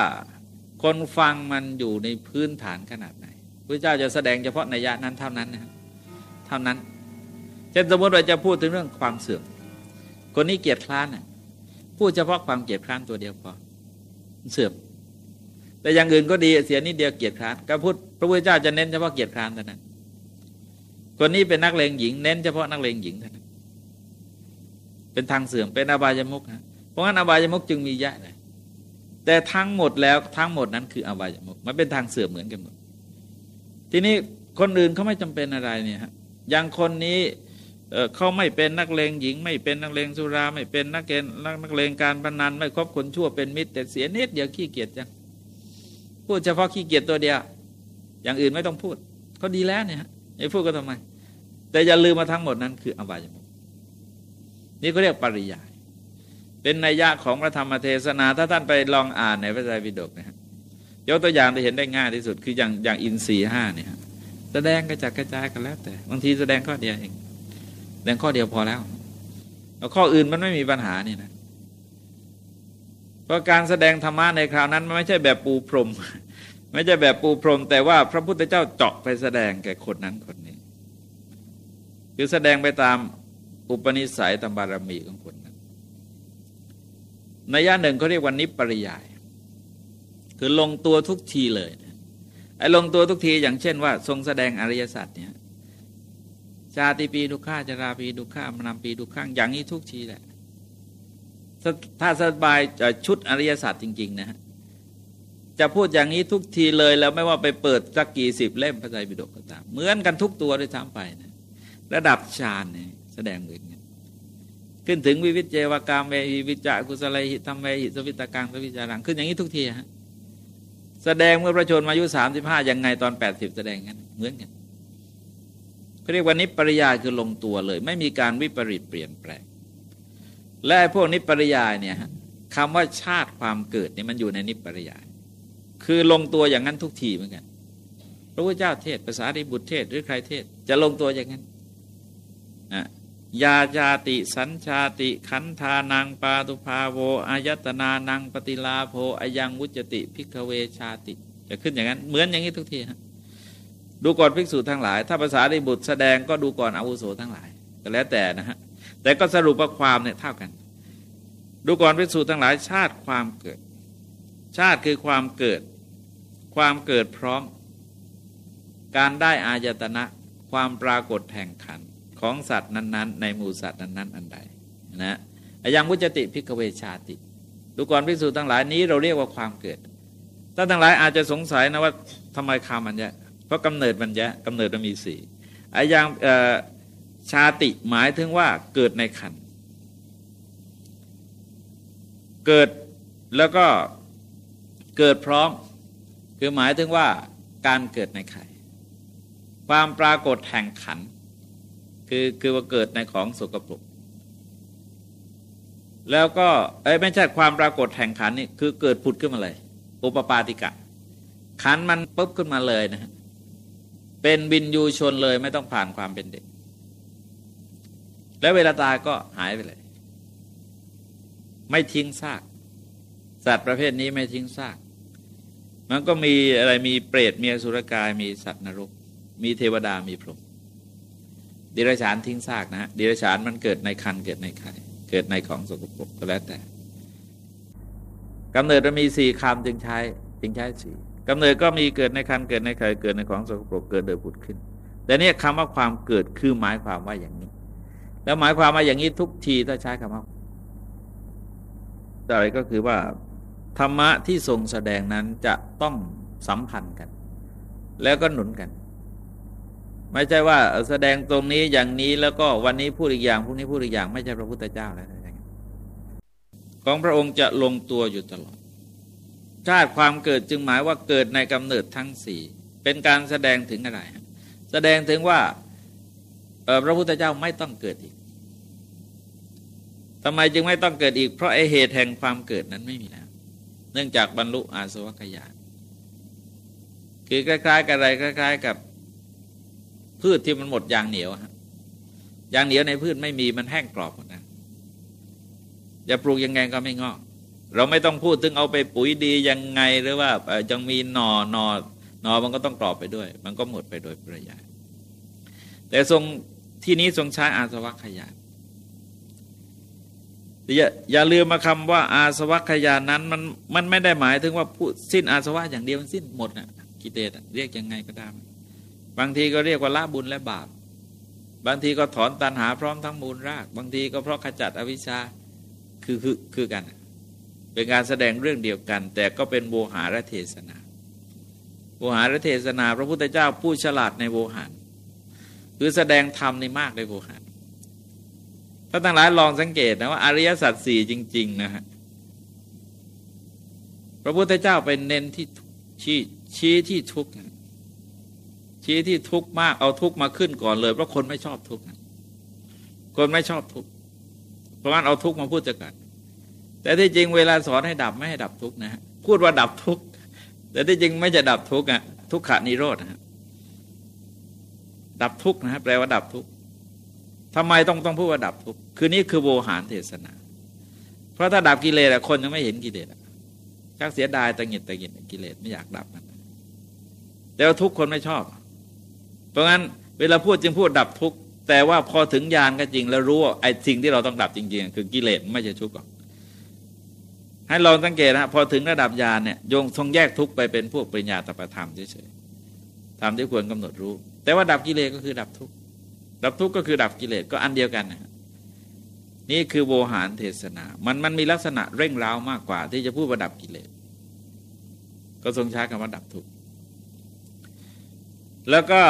[SPEAKER 1] คนฟังมันอยู่ในพื้นฐานขนาดไหนพระเจ้าจะแสดงเฉพาะนัยยะนั้นเท่านั้นนะเท่านั้นเช่นสมมติเราจะพูดถึงเรื่องความเสื่อมคนนี้เกียรติคร้าน พูดเฉพาะความเกียรติคร้านตัวเดียวพอเสื่อม แต่อย่างอื่นก็ดีเสียนิดเดียวเกียรติคร้านก็พูดพระพุทธเจ้าจะเน้นเฉพาะเกียรติคร้านเท่านั้นคนนี้เป็นนักเลงหญิง เน้นเฉพาะนักเลงหญิงเท่านั้นเป็นทางเสื่อมเป็นอบายมุกฮะเพราะงั้นอบายมุกจึงมีเยอะเลยแต่ทั้งหมดแล้วทั้งหมดนั้นคืออบายมุกมันเป็นทางเสื่อมเหมือนกันหมดทีนี้คนอื่นเขาไม่จำเป็นอะไรเนี่ยฮะอย่างคนนี้ เขาไม่เป็นนักเลงหญิง ไม่เป็นนักเลงสุรา ไม่เป็นนักเกณฑ์นักเลงการพนันไม่คบคนชั่วเป็นมิตร แต่เสียนิดเดียวขี้เกียจจังพูดเฉพาะขี้เกียจตัวเดียว อย่างอื่นไม่ต้องพูดก็ดีแล้วเนี่ยไอ้พูดก็ทำไม แต่อย่าลืมมาทั้งหมดนั้นคืออบายมุกนี่ก็เรียกปริยาย เป็นนัยยะของพระธรรมเทศนา ถ้าท่านไปลองอ่านในพระไตรปิฎกนะฮะยกตัวอย่างที่เห็นได้ง่ายที่สุด คืออย่างอย่างอินทรีห้าเนี่ยแสดงกระจัดกระจายกันแล้วแต่บางทีแสดงข้อเดียวเอง แดงข้อเดียวพอแล้วแล้วข้ออื่นมันไม่มีปัญหานี่นะเพราะการแสดงธรรมะในคราวนั้นมันไม่ใช่แบบปูพรม ไม่ใช่แบบปูพรม แต่ว่าพระพุทธเจ้าเจาะไปแสดงแก่คนนั้นคนนี้ คือแสดงไปตามอุปนิสัยตามบารมีของคนนั้นในย่าหนึ่งเขาเรียกว่านิปริยาย คือลงตัวทุกทีเลยไอ้ลงตัวทุกทีอย่างเช่นว่า ทรงแสดงอริยสัจเนี่ย ชาติปีดุข้าจราปีดุข้ามนำปีดุข้างอย่างนี้ทุกทีแหละ ถ้าสบายชุดอริยศาสัจจริง ๆ นะฮะจะพูดอย่างนี้ทุกทีเลยแล้วไม่ว่าไปเปิดสักกี่สิบเล่มพระไตรปิฎกก็ตาม เหมือนกันทุกตัวด้วยซ้ำไปนะระดับฌานเนี่ยแสดงเหมือนกันขึ้นถึงวิวิจเจวากามเววิจากุสลหิธรรมเวหิสวิตากังสวิจารังขึ้นอย่างนี้ทุกทีฮะแสดงเมื่อพระชนมายุสามสิบห้ายังไงตอนแปดสิบแสดงกันเหมือนกัน เรียกว่านิปริยายคือลงตัวเลย ไม่มีการวิปริตเปลี่ยนแปลง และพวกนิปริยายเนี่ยคำว่าชาติความเกิดนี่มันอยู่ในนิปริยาย คือลงตัวอย่างนั้นทุกทีเหมือนกันพระพุทธเจ้าเทศภาษาดิบุตรเทศหรือใครเทศ จะลงตัวอย่างนั้นยาจาติ สัญชาติ ขันธานังปาตุภาโวอายตนานังปฏิลาโภอายังวุจติพิกเวชาติ จะขึ้นอย่างนั้น เหมือนอย่างนี้ทุกทีฮะ ดูก่อนภิกษุทั้งหลาย ถ้าภาษาดิบุตรแสดงก็ดูก่อนอาวุโสทั้งหลายก็แล้วแต่นะฮะแต่ก็สรุปว่าความเนี่ยเท่ากัน ดูก่อนภิกษุทั้งหลาย ชาติความเกิด ชาติคือความเกิด ความเกิดพร้อม การได้อายตนะ ความปรากฏแห่งขันของสัตว์นั้น ๆ ในหมู่สัตว์นั้น ๆ อันใดนะอย่างวุจติพิกเวชาติ ดูก่อนภิกษุทั้งหลายนี้เราเรียกว่าความเกิดท่านทั้งหลายอาจจะสงสัยนะว่าทำไมคำมันเนี้ย เพราะกำเนิดมันแยะกำเนิดมันมีสี่อ้ยังชาติหมายถึงว่าเกิดในขันเกิดแล้วก็เกิดพร้อม คือหมายถึงว่าการเกิดในไข่ ความปรากฏแห่งขัน คือคือว่าเกิดในของสกปรกแล้วก็เอ้ไม่ใช่ความปรากฏแห่งขันนี่คือเกิดผุดขึ้นมาเลย อุปปาติกะ ขันมันปุ๊บขึ้นมาเลยนะฮะ เป็นบินยูชนเลยไม่ต้องผ่านความเป็นเด็ก แล้วเวลาตายก็หายไปเลย ไม่ทิ้งซาก สัตว์ประเภทนี้ไม่ทิ้งซาก มันก็มีอะไรมีเปรตมีสุรกาย มีสัตว์นรก มีเทวดามีพรหมดิรฉานทิ้งซากนะฮะดิรฉานมันเกิดในคันเกิดในไข่เกิดในของสกปรกก็แล้วแต่กำเนิดมันมีสี่คำจึงใช้จึงใช้สี่ กำเนิดก็มีเกิดในคันเกิดในไข่เกิดในของสกปรกเกิดโดยผุดขึ้น แต่เนี่ยคำว่าความเกิดคือหมายความว่าอย่างนี้ แล้วหมายความว่าอย่างนี้ทุกทีถ้าใช้คำว่าอะไรก็คือว่าธรรมะที่ทรงแสดงนั้นจะต้องสัมพันธ์กัน แล้วก็หนุนกัน ไม่ใช่ว่าแสดงตรงนี้อย่างนี้แล้วก็วันนี้พูดอีกอย่างพรุ่งนี้พูดอีกอย่างไม่ใช่พระพุทธเจ้าแล้วของพระองค์จะลงตัวอยู่ตลอด ชาติความเกิดจึงหมายว่าเกิดในกำเนิดทั้งสี่เป็นการแสดงถึงอะไร แสดงถึงว่าพระพุทธเจ้าไม่ต้องเกิดอีกทำไมจึงไม่ต้องเกิดอีก เพราะไอเหตุแห่งความเกิดนั้นไม่มีแล้ว เนื่องจากบรรลุอาสวัคยานคือคล้ายๆกับอะไรคล้าย ๆ กับพืชที่มันหมดยางเหนียวฮะยางเหนียวในพืชไม่มีมันแห้งกรอบหมดนะจะปลูกยังไงก็ไม่งอก เราไม่ต้องพูดถึงเอาไปปุ๋ยดียังไงหรือว่ายังมีหนอหนอหนอมันก็ต้องกรอบไปด้วย มันก็หมดไปโดยปริยายแต่ทรงที่นี้ทรงใช้อาสวัคยานอย่าอย่าลืมมาคำว่าอาสวัคยานนั้นมันมันไม่ได้หมายถึงว่าพูดสิ้นอาสวะอย่างเดียวมันสิ้นหมดนะกิเลสเรียกยังไงก็ได้ บางทีก็เรียกว่าละบุญและบาป บางทีก็ถอนตัณหาพร้อมทั้งมูลราก บางทีก็เพราะขจัดอวิชชาคือคือคือกัน เป็นการแสดงเรื่องเดียวกัน แต่ก็เป็นโวหารเทศนาโวหารเทศนา พระพุทธเจ้าผู้ฉลาดในโวหารคือแสดงธรรมในมากในโวหารถ้าตั้งหลายลองสังเกตนะว่าอริยสัจสี่จริง ๆ นะฮะพระพุทธเจ้าเป็นเน้นที่ชี้ชี้ที่ทุกข์ชี้ที่ทุกข์มากเอาทุกข์มาขึ้นก่อนเลยเพราะคนไม่ชอบทุกข์คนไม่ชอบทุกข์เพราะงั้นเอาทุกข์มาพูดจะกัน แต่ที่จริงเวลาสอนให้ดับไม่ให้ดับทุกนะฮะพูดว่าดับทุกแต่ที่จริงไม่จะดับทุกอะทุกขานิโรธนะฮะดับทุกนะฮะแปลว่าดับทุกทำไมต้องต้องพูดว่าดับทุกคือนี่คือโวหารเทศนา เพราะถ้าดับกิเลสคนยังไม่เห็นกิเลสชักเสียดายตะหงิดตะหงิดกิเลสไม่อยากดับมันแต่ว่าทุกคนไม่ชอบ เพราะงั้นเวลาพูดจึงพูดดับทุกแต่ว่าพอถึงยานก็จริงแล้วรู้ว่าไอ้สิ่งที่เราต้องดับจริงๆ คือกิเลสไม่ใช่ทุกข์หรอก ให้ลองสังเกตนะพอถึงระดับญาณเนี่ยโยงทรงแยกทุกไปเป็นพวกปริญญาตประธรรมเฉยๆทำที่ควรกำหนดรู้ แต่ว่าดับกิเลสก็คือดับทุกดับทุกก็คือดับกิเลสก็อันเดียวกันนะนี่คือโวหารเทศนา มันมันมีลักษณะเร่งร้าวมากกว่า ที่จะพูดว่าดับกิเลสก็ทรงใช้คำว่าดับทุกแล้วก็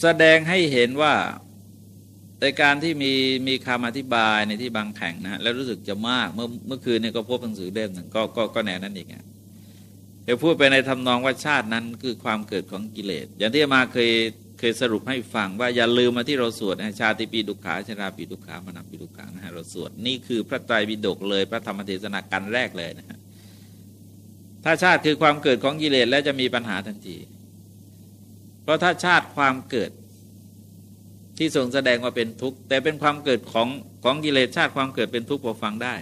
[SPEAKER 1] แสดงให้เห็นว่า แต่การที่มีมีคำอธิบายในที่บางแห่งนะแล้วรู้สึกจะมากเมื่อเมื่อคืนเนี่ยก็พบหนังสือเล่มหนึ่งก็ก็ก็แนวนั้นเองเดี๋ยวพูดไปในทำนองว่าชาตินั้นคือความเกิดของกิเลส อย่างที่มาเคยเคยสรุปให้ฟังว่าอย่าลืมมาที่เราสวดชาติปีดุขาชราปีดุขามนาปีดุขานะฮะเราสวดนี่คือพระไตรปิฎกเลยพระธรรมเทศนากันแรกเลยนะฮะถ้าชาติคือความเกิดของกิเลสแล้วจะมีปัญหาทันที เพราะถ้าชาติความเกิด ที่ทรงแสดงว่าเป็นทุกข์แต่เป็นความเกิดของของกิเลสชาติความเกิดเป็นทุกข์พอฟังได้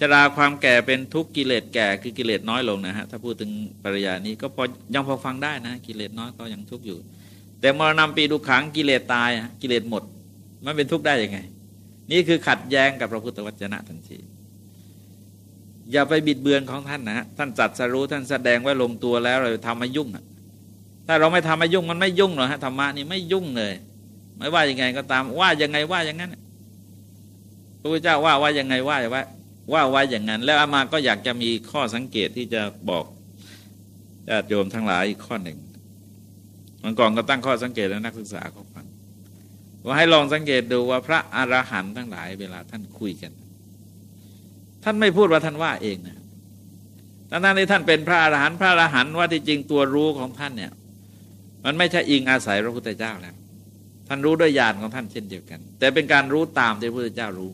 [SPEAKER 1] ชราความแก่เป็นทุกข์กิเลสแก่คือกิเลสน้อยลงนะฮะถ้าพูดถึงปริยานี้ก็พอยังพอฟังได้นะ กิเลสน้อยก็ยังทุกข์อยู่ แต่มรณะปีดุขังกิเลสตายกิเลสหมด มันเป็นทุกข์ได้ยังไง นี่คือขัดแย้งกับพระพุทธวจนะทันทีอย่าไปบิดเบือนของท่านนะท่านจัดสรู้ท่านแสดงไว้ลงตัวแล้วเราทำมายุ่งถ้าเราไม่ทำมายุ่งมันไม่ยุ่งหรอกฮะธรรมะนี่ไม่ยุ่งเลย ไม่ว่ายังไงก็ตาม ว่ายังไงว่าอย่างนั้นพระพุทธเจ้าว่าว่ายังไงว่าว่าว่าว่าอย่างนั้น แล้วอามาก็อยากจะมีข้อสังเกตที่จะบอกญาติโยมทั้งหลายอีกข้อหนึ่งมันก่อนก็ตั้งข้อสังเกตแล้วนักศึกษาเขาฟังว่าให้ลองสังเกตดูว่าพระอรหันต์ทั้งหลาย เวลาท่านคุยกัน ท่านไม่พูดว่าท่านว่าเองนะทั้งนั้นที่ท่านเป็นพระอรหันต์พระอรหันต์ว่าที่จริงตัวรู้ของท่านเนี่ย มันไม่ใช่อิงอาศัยพระพุทธเจ้าแล้ว ท่านรู้ด้วยญาณของท่านเช่นเดียวกัน แต่เป็นการรู้ตามที่พระพุทธเจ้ารู้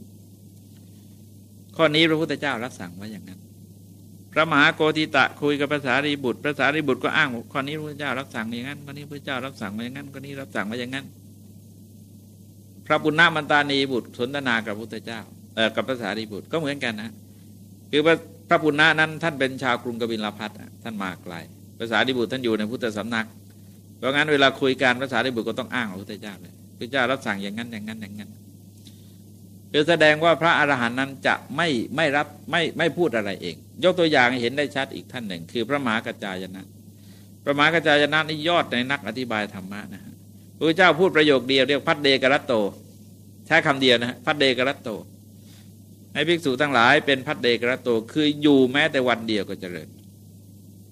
[SPEAKER 1] ข้อนี้พระพุทธเจ้ารับสั่งไว้อย่างนั้น พระมหาโกธิตะคุยกับภาษารีบุตรภาษารีบุตรก็อ้างข้อนี้พระพุทธเจ้ารับสั่งอย่างนั้นข้อนี้พระเจ้ารับสั่งมาอย่างนั้นข้อนี้รับสั่งมาอย่างนั้น พระบุญนามันตานีบุตรสนทนากับพระพุทธเจ้าเออกับภาษารีบุตรก็เหมือนกันนะคือพระปุณณะนั้นท่านเป็นชาวกรุงกบิลพัทท่านมาไกลภาษาดิบุตรท่านอยู่ในพุทธสำนัก ราะงั้นเวลาคุยการภาษาดิบุตรก็ต้องอ้างพระพุทธเจ้าเลยพระเจ้ารับสั่งอย่างนั้นอย่างนั้นอย่างนั้นคือแสดงว่าพระอรหันต์นั้นจะไม่ไม่รับไม่ไม่พูดอะไรเอง ยกตัวอย่างเห็นได้ชัดอีกท่านหนึ่ง คือพระมหากัจจายนะ พระมหากัจจายนะนี่ยอดในนักอธิบายธรรมะนะฮะพระเจ้าพูดประโยคเดียวเรียกพัดเดกรัตโต ใช้คำเดียวนะฮะพัดเดกรัตโตให้ภิกษุทั้งหลายเป็นพัดเดกระโต คืออยู่แม้แต่วันเดียวก็เจริญ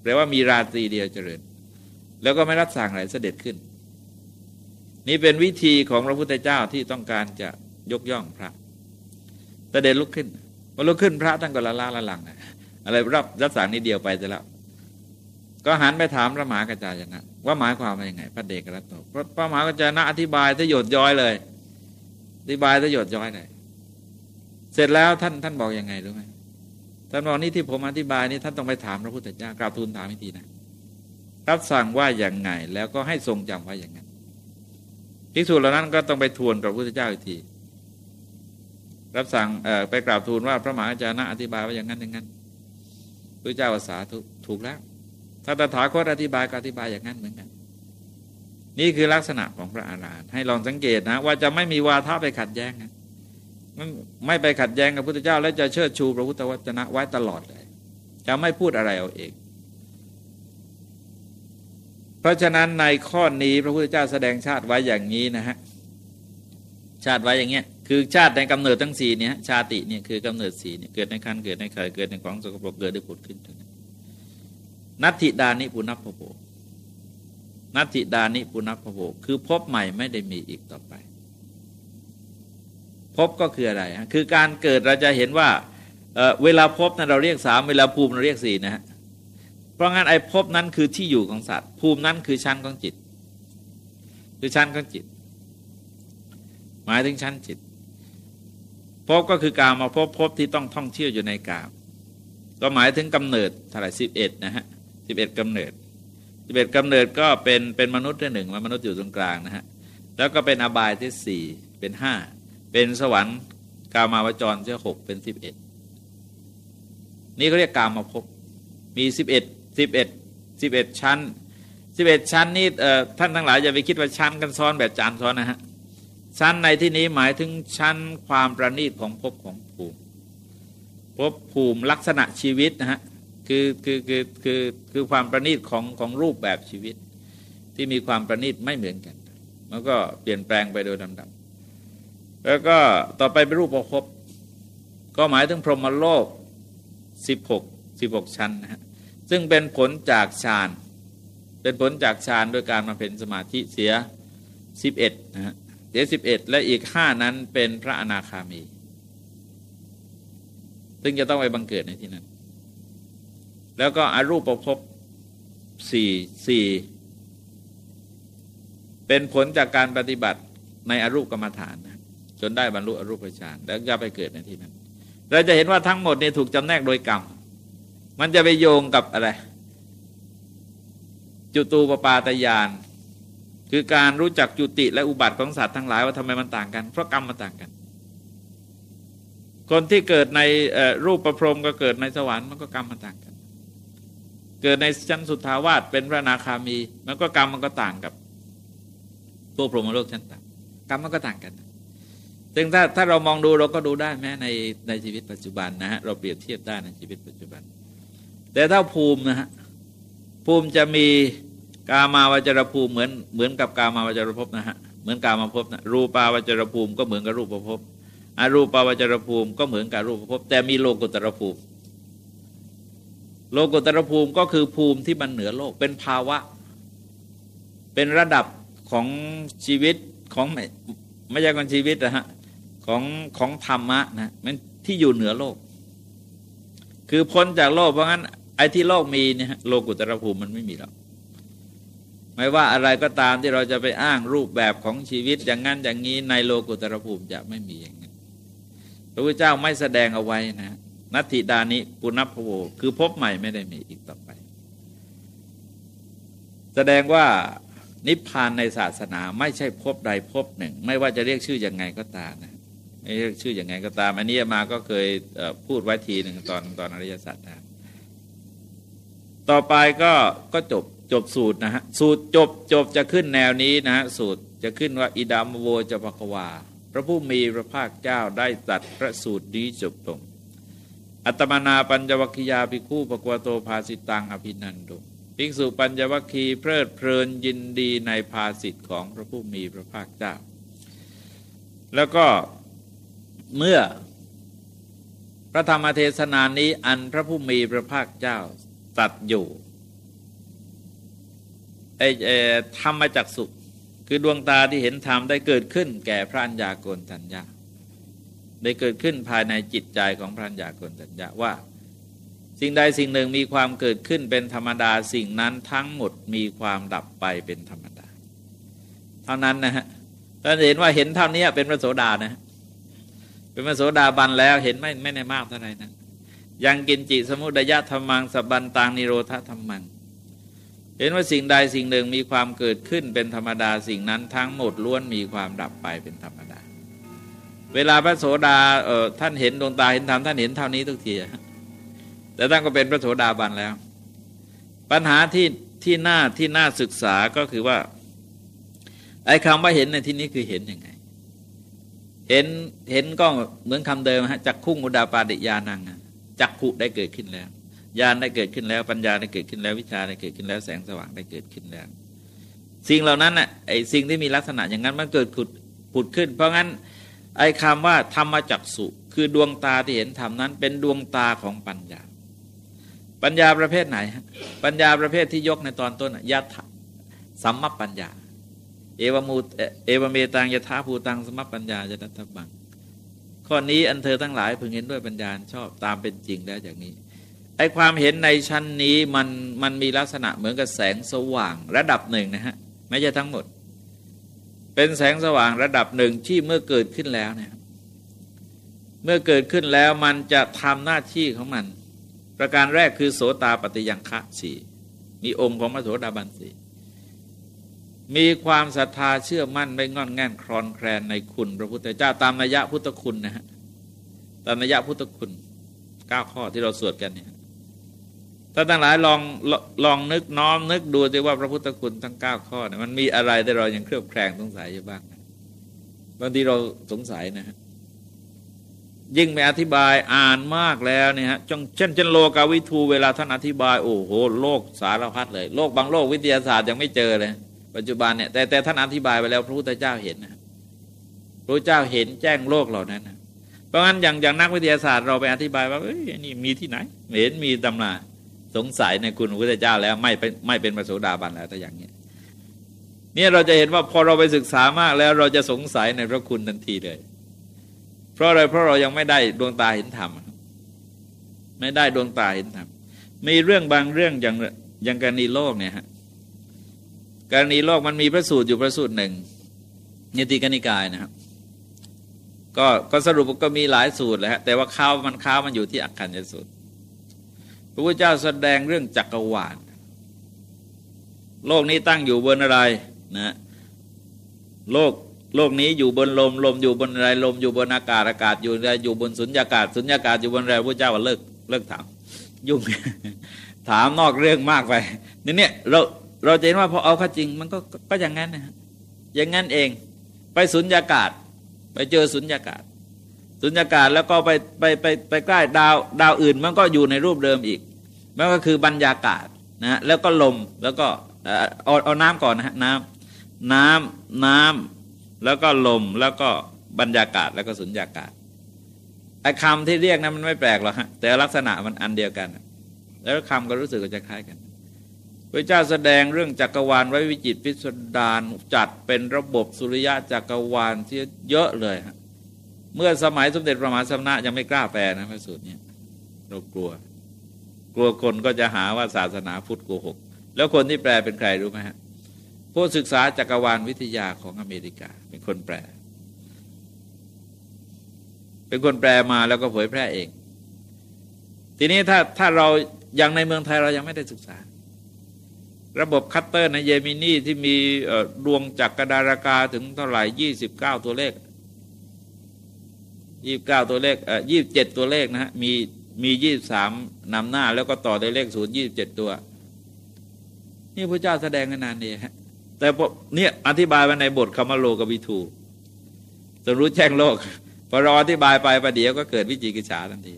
[SPEAKER 1] แปลว่ามีราตรีเดียวเจริญ แล้วก็ไม่รับสั่งอะไรเสด็จขึ้น นี่เป็นวิธีของพระพุทธเจ้าที่ต้องการจะยกย่องพระเสด็จลุกขึ้นพอลุกขึ้นพระท่านก็ละล้าละหลังอะไรรับรับสั่งนิดเดียวไปแต่แล้วก็หันไปถามพระมหากระจายนะ ว่าหมายความว่ายังไง พระเดกระโตพระมหากระจายนะอธิบายทะยดย้อยเลย อธิบายทะยดย้อยเลยเสร็จแล้วท่านท่านบอกยังไงรู้ไหมท่านบอกนี่ที่ผมอธิบายนี่ท่านต้องไปถามพระพุทธเจ้ากราบทูลถามวิธีนะ รับสั่งว่าอย่างไง แล้วก็ให้ทรงจำไว้อย่างนั้นภิกษุเหล่านั้นก็ต้องไปทวนกับพระพุทธเจ้าอีกที รับสั่งไปกราบทูลว่าพระมหาอาจารย์อธิบายว่าอย่างนั้นอย่างนั้นพระเจ้าภาษาถูกแล้ว ถ้าตถาคตอธิบายก็อธิบายอย่างนั้นเหมือนกัน นี่คือลักษณะของพระอาหารหันต์ให้ลองสังเกตนะ ว่าจะไม่มีวาทะไปขัดแย้งนะไม่ไปขัดแย้งกับพระพุทธเจ้า และจะเชิดชูพระพุทธวจนะไว้ตลอดเลย จะไม่พูดอะไรเอาเอง เพราะฉะนั้นในข้อนี้พระพุทธเจ้าแสดงชาติไว้อย่างนี้นะฮะชาติไว้อย่างเงี้ยคือชาติในกำเนิดทั้งสี่เนี่ยชาติเนี่ยคือกำเนิดสีเนี่ยเกิดในคันเกิดในไข่เกิดในของสกปรกเกิดได้ผุดขึ้นนัตถิดานิปุนัพโภนัตถิดานิปุนัพโภคือพบใหม่ไม่ได้มีอีกต่อไป พบก็คืออะไรฮะคือการเกิดเราจะเห็นว่าเเวลาพบนั้นเราเรียกสามเวลาภูมิเราเรียกสี่นะฮะ ราะงั้นไอ้ภพนั้นคือที่อยู่ของสัตว์ ภูมินั้นคือชั้นของจิต คือชั้นของจิต หมายถึงชั้นจิตภพก็คือการมาพบพที่ต้องท่องเที่ยวอยู่ในกามก็หมายถึงกำเนิดเท่าไหร่สิบเอ็ดนะฮะสิบเอ็ดกำเนิดสิบเอ็ดกำเนิดก็เป็นเป็นมนุษย์ที่หนึ่งมนุษย์อยู่ตรงกลางนะฮะแล้วก็เป็นอบายที่สี่เป็นห้าเป็นสวรรค์กามาวจรเจ้าหกเป็นสิบเอ็ดนี่เขาเรียกกามาพบมีสิบเอ็ด สิบเอ็ดสิบเอ็ดชั้นสิบเอ็ดชั้นนี่ท่านทั้งหลายอย่าไปคิดว่าชั้นกันซ้อนแบบจานซ้อนนะฮะชั้นในที่นี้หมายถึงชั้นความประณีตของภพของภูมิภพภูมิลักษณะชีวิตนะฮะคือคือคือคือคือความประณีตของของรูปแบบชีวิต ที่มีความประณีตไม่เหมือนกันมันก็เปลี่ยนแปลงไปโดยลำดับ แล้วก็ต่อไปเป็นรูปประพบก็หมายถึงพรหมโลก 16 16 ชั้นนะฮะ ซึ่งเป็นผลจากฌานเป็นผลจากฌานโดยการมาเป็นสมาธิเสีย 11นะฮะเสีย11 และอีกห้านั้นเป็นพระอนาคามี ซึ่งจะต้องไปบังเกิดในที่นั้น แล้วก็อรูปประพบสี่สี่เป็นผลจากการปฏิบัติในอรูปกรรมฐานนะจนได้บรรลุอรูปฌานแล้วจะไปเกิดในที่นั้น เราจะเห็นว่าทั้งหมดนี่ถูกจำแนกโดยกรรม มันจะไปโยงกับอะไร จุตูปปาตยาน คือการรู้จักจุติและอุบัติของสัตว์ทั้งหลายว่าทำไมมันต่างกัน เพราะกรรมมันต่างกัน คนที่เกิดในรูปประพรมก็เกิดในสวรรค์มันก็กรรมมันต่างกัน เกิดในชั้นสุทธาวาสเป็นพระนาคามี มันก็กรรมมันก็ต่างกับพวกพรหมโลกชั้นต่างกรรมมันก็ต่างกันซึ่งถ้าถ้าเรามองดูเราก็ดูได้แม้ในในชีวิตปัจจุบันนะฮะเราเปรียบเทียบได้ในชีวิตปัจจุบัน แต่ถ้าภูมินะฮะภูมิจะมีกามาวจรภูมิเหมือนเหมือนกับกามาวจรภพนะฮะเหมือนกามาภพนะรูปาวจรภูมิก็เหมือนกับรูปภพอรูปาวจรภูมิก็เหมือนกับรูปภพแต่มีโลกุตรภูมิ โลกุตรภูมิก็คือภูมิที่มันเหนือโลกเป็นภาวะ เป็นระดับของชีวิตของไม่ไม่ใช่ของชีวิตนะฮะของของธรรมะนะมันที่อยู่เหนือโลก คือพ้นจากโลกเพราะงั้น อ้ที่โลกมีเนี่ยโลกุตรภูมิมันไม่มีแล้วไม่ว่าอะไรก็ตามที่เราจะไปอ้างรูปแบบของชีวิตอย่างนั้นอย่างนี้ในโลกุตรภูมิจะไม่มีอย่างนั้นพระพุทธเจ้าไม่แสดงเอาไว้นะนัตถิดานิปุณพโวคือพบใหม่ไม่ได้มีอีกต่อไป แสดงว่านิพพานในศาสนาไม่ใช่พบใดพบหนึ่ง ไม่ว่าจะเรียกชื่ออยังไงก็ตามนะไม่เรียกชื่ออยังไงก็ตาม อันนี้มาก็เคยพูดไว้ทีหนึ่งตอนตอนอริยสัจนะ ต่อไปก็ก็จบจบสูตรนะฮะสูตรจบจบจะขึ้นแนวนี้นะฮะสูตรจะขึ้นว่าอิดามโวจะภควา พระผู้มีพระภาคเจ้าได้ตัดพระสูตรนี้จบลงอัตมานาปัญจวัคคียาภิกขุปกวโตภาสิตังอภินันโดภิกษุปัญจวัคคีเพลิดเพลินยินดีในภาสิทธิ์ของพระผู้มีพระภาคเจ้า แล้วก็เมื่อพระธรรมเทศนานี้อันพระผู้มีพระภาคเจ้า ตัดอยู่ไอ้ธรรมจักสุคือดวงตาที่เห็นธรรมได้เกิดขึ้น แก่พระัญญาโกณทัญญาได้เกิดขึ้นภายในจิตใจของพระัญญาโกณทัญญาว่า สิ่งใดสิ่งหนึ่งมีความเกิดขึ้นเป็นธรรมดาสิ่งนั้นทั้งหมดมีความดับไปเป็นธรรมดา เท่านั้นนะฮะถ้าเห็นว่าเห็นเท่านี้เป็นพระโสดานะเป็นพระโสดาบันแล้วเห็นไม่ไม่ได้มากเท่าไหร่นะ ยังกินจิสมุดยะธรรมังสบันตังนิโรธธรรมัง เห็นว่าสิ่งใดสิ่งหนึ่งมีความเกิดขึ้นเป็นธรรมดาสิ่งนั้นทั้งหมดล้วนมีความดับไปเป็นธรรมดา เวลาพระโสดาเออท่านเห็นดวงตาเห็นธรรมท่านเห็นเท่านี้ทุกทีแต่ท่านก็เป็นพระโสดาบันแล้ว ปัญหาที่ที่น่าที่น่าศึกษาก็คือว่าไอ้คำว่าเห็นในที่นี้คือเห็นยังไง เห็นเห็นก็เหมือนคำเดิมฮะจักคุ้งอุดาปาดิยานัง จักขุได้เกิดขึ้นแล้วญาณได้เกิดขึ้นแล้วปัญญาได้เกิดขึ้นแล้ววิชาได้เกิดขึ้นแล้วแสงสว่างได้เกิดขึ้นแล้ว สิ่งเหล่านั้นน่ะไอ้สิ่งที่มีลักษณะอย่างนั้นมันเกิดขุดผุดขึ้น เพราะงั้นไอ้คำว่าธรรมจักสุคือดวงตาที่เห็นธรรมนั้น เป็นดวงตาของปัญญา ปัญญาประเภทไหนฮะปัญญาประเภทที่ยกในตอนต้นยัตสัมมปัญญา เอวมูเอวเมตังยถาภูตังสมปัญญาจะดัตบัง ข้อนี้อันเธอทั้งหลายพึงเห็นด้วยปัญญาชอบตามเป็นจริงแล้วอย่างนี้ไอความเห็นในชั้นนี้มันมันมีลักษณะเหมือนกับแสงสว่างระดับหนึ่งนะฮะไม่ใช่ทั้งหมด เป็นแสงสว่างระดับหนึ่งที่เมื่อเกิดขึ้นแล้วเนี่ยเมื่อเกิดขึ้นแล้วมันจะทำหน้าที่ของมัน ประการแรกคือโสตาปฏิยังคะสี่มีองค์ของพระโสดาบันสี่ มีความศรัทธาเชื่อมั่นไม่งอนแง่นคลอนแคลนในคุณพระพุทธเจ้าตามนัยยะพุทธคุณนะฮะตามนัยยะพุทธคุณเก้าข้อที่เราสวดกันเนี่ยถ้าทั้งหลายลองลองนึกน้อมนึกดูดิว่าพระพุทธคุณทั้งเก้าข้อเนี่ยมันมีอะไรที่เรายังเครือบแคลงสงสัยอยู่บ้างบางทีเราสงสัยนะฮะยิ่งไปอธิบายอ่านมากแล้วเนี่ยฮะจงเช่นเช่นโลกาวิทูเวลาท่านอธิบาย โอ้โห โลกสารพัดเลย โลกบางโลกวิทยาศาสตร์ยังไม่เจอเลย ปัจจุบันเนี่ยแต่แต่ท่านอธิบายไปแล้วพระพุทธเจ้าเห็นนะพระเจ้าเห็นแจ้งโลกเหล่านั้นนะเพราะงั้นอย่างอย่างนักวิทยาศาสตร์เราไปอธิบายว่าเอ้ยนี่มีที่ไหนเห็นมีตำราสงสัยในคุณพระพุทธเจ้าแล้วไม่เป็นไม่เป็นพระโสดาบันแล้วแต่อย่างนี้เนี่ยเราจะเห็นว่าพอเราไปศึกษามากแล้วเราจะสงสัยในพระคุณทันทีเลย เพราะอะไรเพราะเรายังไม่ได้ดวงตาเห็นธรรมไม่ได้ดวงตาเห็นธรรมมีเรื่องบางเรื่องอย่างอย่างกรณีโลกเนี่ยฮะ กรณีโลกมันมีพระสูตรอยู่พระสูตรหนึ่งนิติกนิกายนะครับ ก็ก็สรุปก็มีหลายสูตรแหละแต่ว่าข้าวมันข้าวมันอยู่ที่อักขันยสูตร พระพุทธเจ้าแสดงเรื่องจักรวาลโลกนี้ตั้งอยู่บนอะไรนะโลกโลกนี้อยู่บนลม ลมอยู่บนอะไรลมอยู่บนอากาศอากาศอยู่อะไรอยู่บนสุญญากาศสุญญากาศอยู่บนอะไรพระเจ้าว่าเลิกเลิกถาม ยุ่งถามนอกเรื่องมากไปนี่เนี่ยเรา เราจะเห็นว่าพอเอาข้าจริง มันก็ก็อย่างนั้นนะอย่างนั้นเอง ไปสุญญากาศ ไปเจอสุญญากาศ สุญญากาศแล้วก็ไปไปไปไปใกล้ดาวดาวอื่น มันก็อยู่ในรูปเดิมอีก มันก็คือบรรยากาศนะแล้วก็ลมแล้วก็เอาเอาน้ำก่อนนะฮะน้ำน้ำน้ำแล้วก็ลมแล้วก็บรรยากาศแล้วก็สุญญากาศไอ้คำที่เรียกนั้นมันไม่แปลกหรอกฮะแต่ลักษณะมันอันเดียวกัน แล้วคำก็รู้สึกจะคล้ายกัน พระเจ้าแสดงเรื่องจักรวาลไว้วิจิตพิสดารจัดเป็นระบบสุริยะจักรวาลที่เยอะเลยฮะเมื่อสมัยสมเด็จพระมหาสมณะยังไม่กล้าแปลนะพระสูตรนี้เรากลัว กลัวคนก็จะหาว่าศาสนาพุทธโกหก แล้วคนที่แปลเป็นใครรู้ไหมฮะผู้ศึกษาจักรวาลวิทยาของอเมริกา เป็นคนแปล เป็นคนแปลมาแล้วก็เผยแพร่เอง ทีนี้ถ้าถ้าเรายังในเมืองไทยเรายังไม่ได้ศึกษา ระบบคัตเตอร์ในเยมินีที่มีดวงจักรดารากาถึงเท่าไหร่ยี่สิบเก้าตัวเลขยี่บเก้าตัวเลขเอ่อยี่บเจ็ดตัวเลขนะฮะมีมียี่สามนำหน้าแล้วก็ต่อด้วยเลขศูนย์ยี่บเจ็ดตัว นี่พระเจ้าแสดงนานนี่ฮะแต่เนี่ยอธิบายมาในบทคำโลกวิทูจะรู้แจ้งโลกพอรออธิบายไปประเดี๋ยวก็เกิดวิจิกิจฉาทันที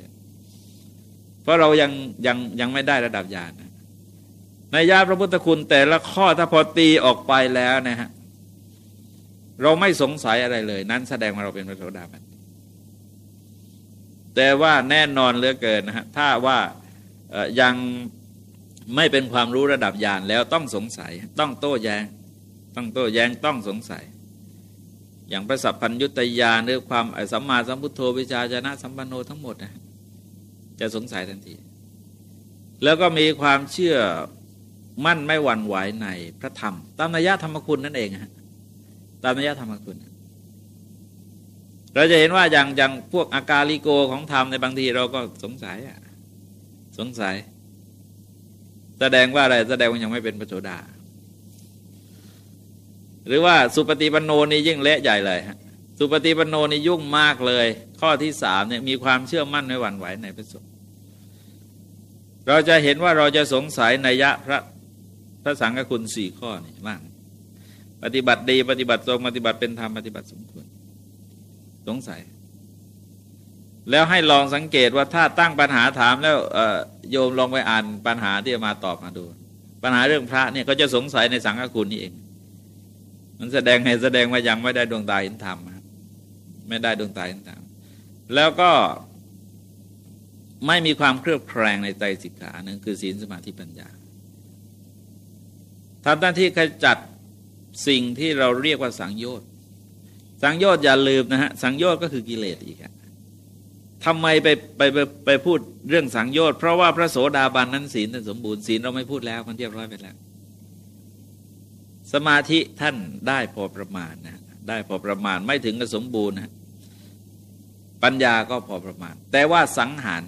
[SPEAKER 1] เพราะเรายังยังยังไม่ได้ระดับญาณ ในญาพระพุทธคุณแต่ละข้อถ้าพอตีออกไปแล้วนะฮะเราไม่สงสัยอะไรเลย นั้นแสดงว่าเราเป็นพระโสดาบันแต่ว่าแน่นอนเหลือเกินนะฮะถ้าว่ายังไม่เป็นความรู้ระดับญาณแล้วต้องสงสัย ต้องโต้แยง้ง ต้องโต้แย้งต้องสงสัย อย่างพระสัพพัญยุตยานหรือความสัมมาสัมพุทโธวิชาจนะสัมปันโนทั้งหมดนะจะสงสัยทันที แล้วก็มีความเชื่อ มั่นไม่หวั่นไหวในพระธรรม ตามนัยธรรมคุณนั่นเองฮะตามนัยธรรมคุณ เราจะเห็นว่าอย่างอย่างพวกอากาลิโกของธรรมในบางทีเราก็สงสัยอะสงสัย แสดงว่าอะไรแสดงว่ายังไม่เป็นพระโสดา หรือว่าสุปฏิปันโนนี่ยิ่งเละใหญ่เลยฮะสุปฏิปันโนนี่ยุ่งมากเลย ข้อที่สามเนี่ยมีความเชื่อมั่นในวันไหวในพระสงฆ์เราจะเห็นว่าเราจะสงสัยในยะพระ พระสังฆคุณสี่ข้อนี่บ้างปฏิบัติดีปฏิบัติตรงปฏิบัติเป็นธรรมปฏิบัติสมควรสงสัย แล้วให้ลองสังเกตว่าถ้าตั้งปัญหาถามแล้วโยมลองไปอ่านปัญหาที่มาตอบมาดู ปัญหาเรื่องพระเนี่ยก็จะสงสัยในสังฆคุณนี่เอง มันแสดงให้แสดงว่ายังไม่ได้ดวงตาเห็นธรรมไม่ได้ดวงตาเห็นธรรมแล้วก็ไม่มีความเครือบแคลงในใจสิกขาหนึ่งคือศีลสมาธิปัญญา ทำหน้าที่ขจัดสิ่งที่เราเรียกว่าสังโยชน์ สังโยชน์อย่าลืมนะฮะ สังโยชน์ก็คือกิเลสอีกทำไมไปไปไปไปพูดเรื่องสังโยชน์เพราะว่าพระโสดาบันนั้นศีลสมบูรณ์ศีลเราไม่พูดแล้วมันเรียบร้อยไปแล้ว สมาธิท่านได้พอประมาณนะได้พอประมาณไม่ถึงกับสมบูรณ์นะปัญญาก็พอประมาณ แต่ว่าสังหาร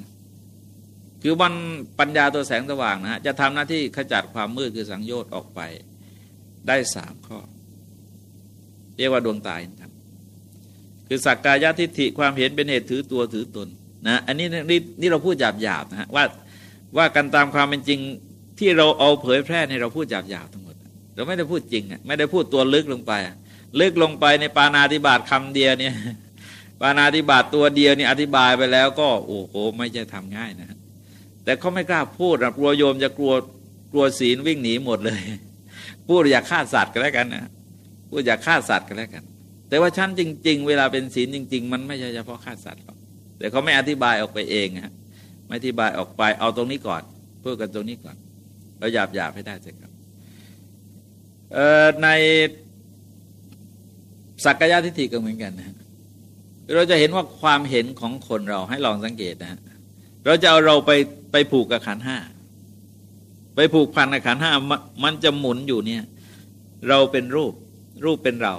[SPEAKER 1] คือวันปัญญาตัวแสงสว่างนะจะทำหน้าที่ขจัดความมืดคือสังโยชน์ออกไปได้สามข้อ เรียกว่าดวงตาเห็นธรรมคือสักกายทิฏฐิความเห็นเป็นเหตุถือตัวถือตนนะอันนี้นี่นี่เราพูดหยาบหยาบนะฮะว่าว่ากันตามความเป็นจริงที่เราเอาเผยแพร่ในเราพูดหยาบหยาบทั้งหมด เราไม่ได้พูดจริงอะไม่ได้พูดตัวลึกลงไป ลึกลงไปในปานาธิบาตคำเดียวเนี่ยปานาธิบาตตัวเดียวนี่อธิบายไปแล้วก็โอ้โหไม่ใช่ทำง่ายนะ แต่เขาไม่กล้าพูดกลัวโยมจะกลัวกลัวศีลวิ่งหนีหมดเลย พูดอยากฆ่าสัตว์กันแล้วกันนะพูดอยากฆ่าสัตว์กันแล้วกัน แต่ว่าชั้นจริง ๆ เวลาเป็นศีลจริง ๆ มันไม่ใช่เฉพาะฆ่าสัตว์หรอกแต่เขาไม่อธิบายออกไปเองฮะไม่อธิบายออกไปเอาตรงนี้ก่อนพูดกันตรงนี้ก่อนเราหยาบหยาบให้ได้สิครับในสักกายทิฏฐิก็เหมือนกันนะเราจะเห็นว่าความเห็นของคนเราให้ลองสังเกตนะเราจะเอาเราไป ไปผูกกับขันห้าไปผูกพันกับขันห้ามันจะหมุนอยู่เนี่ย เราเป็นรูป รูปเป็นเรา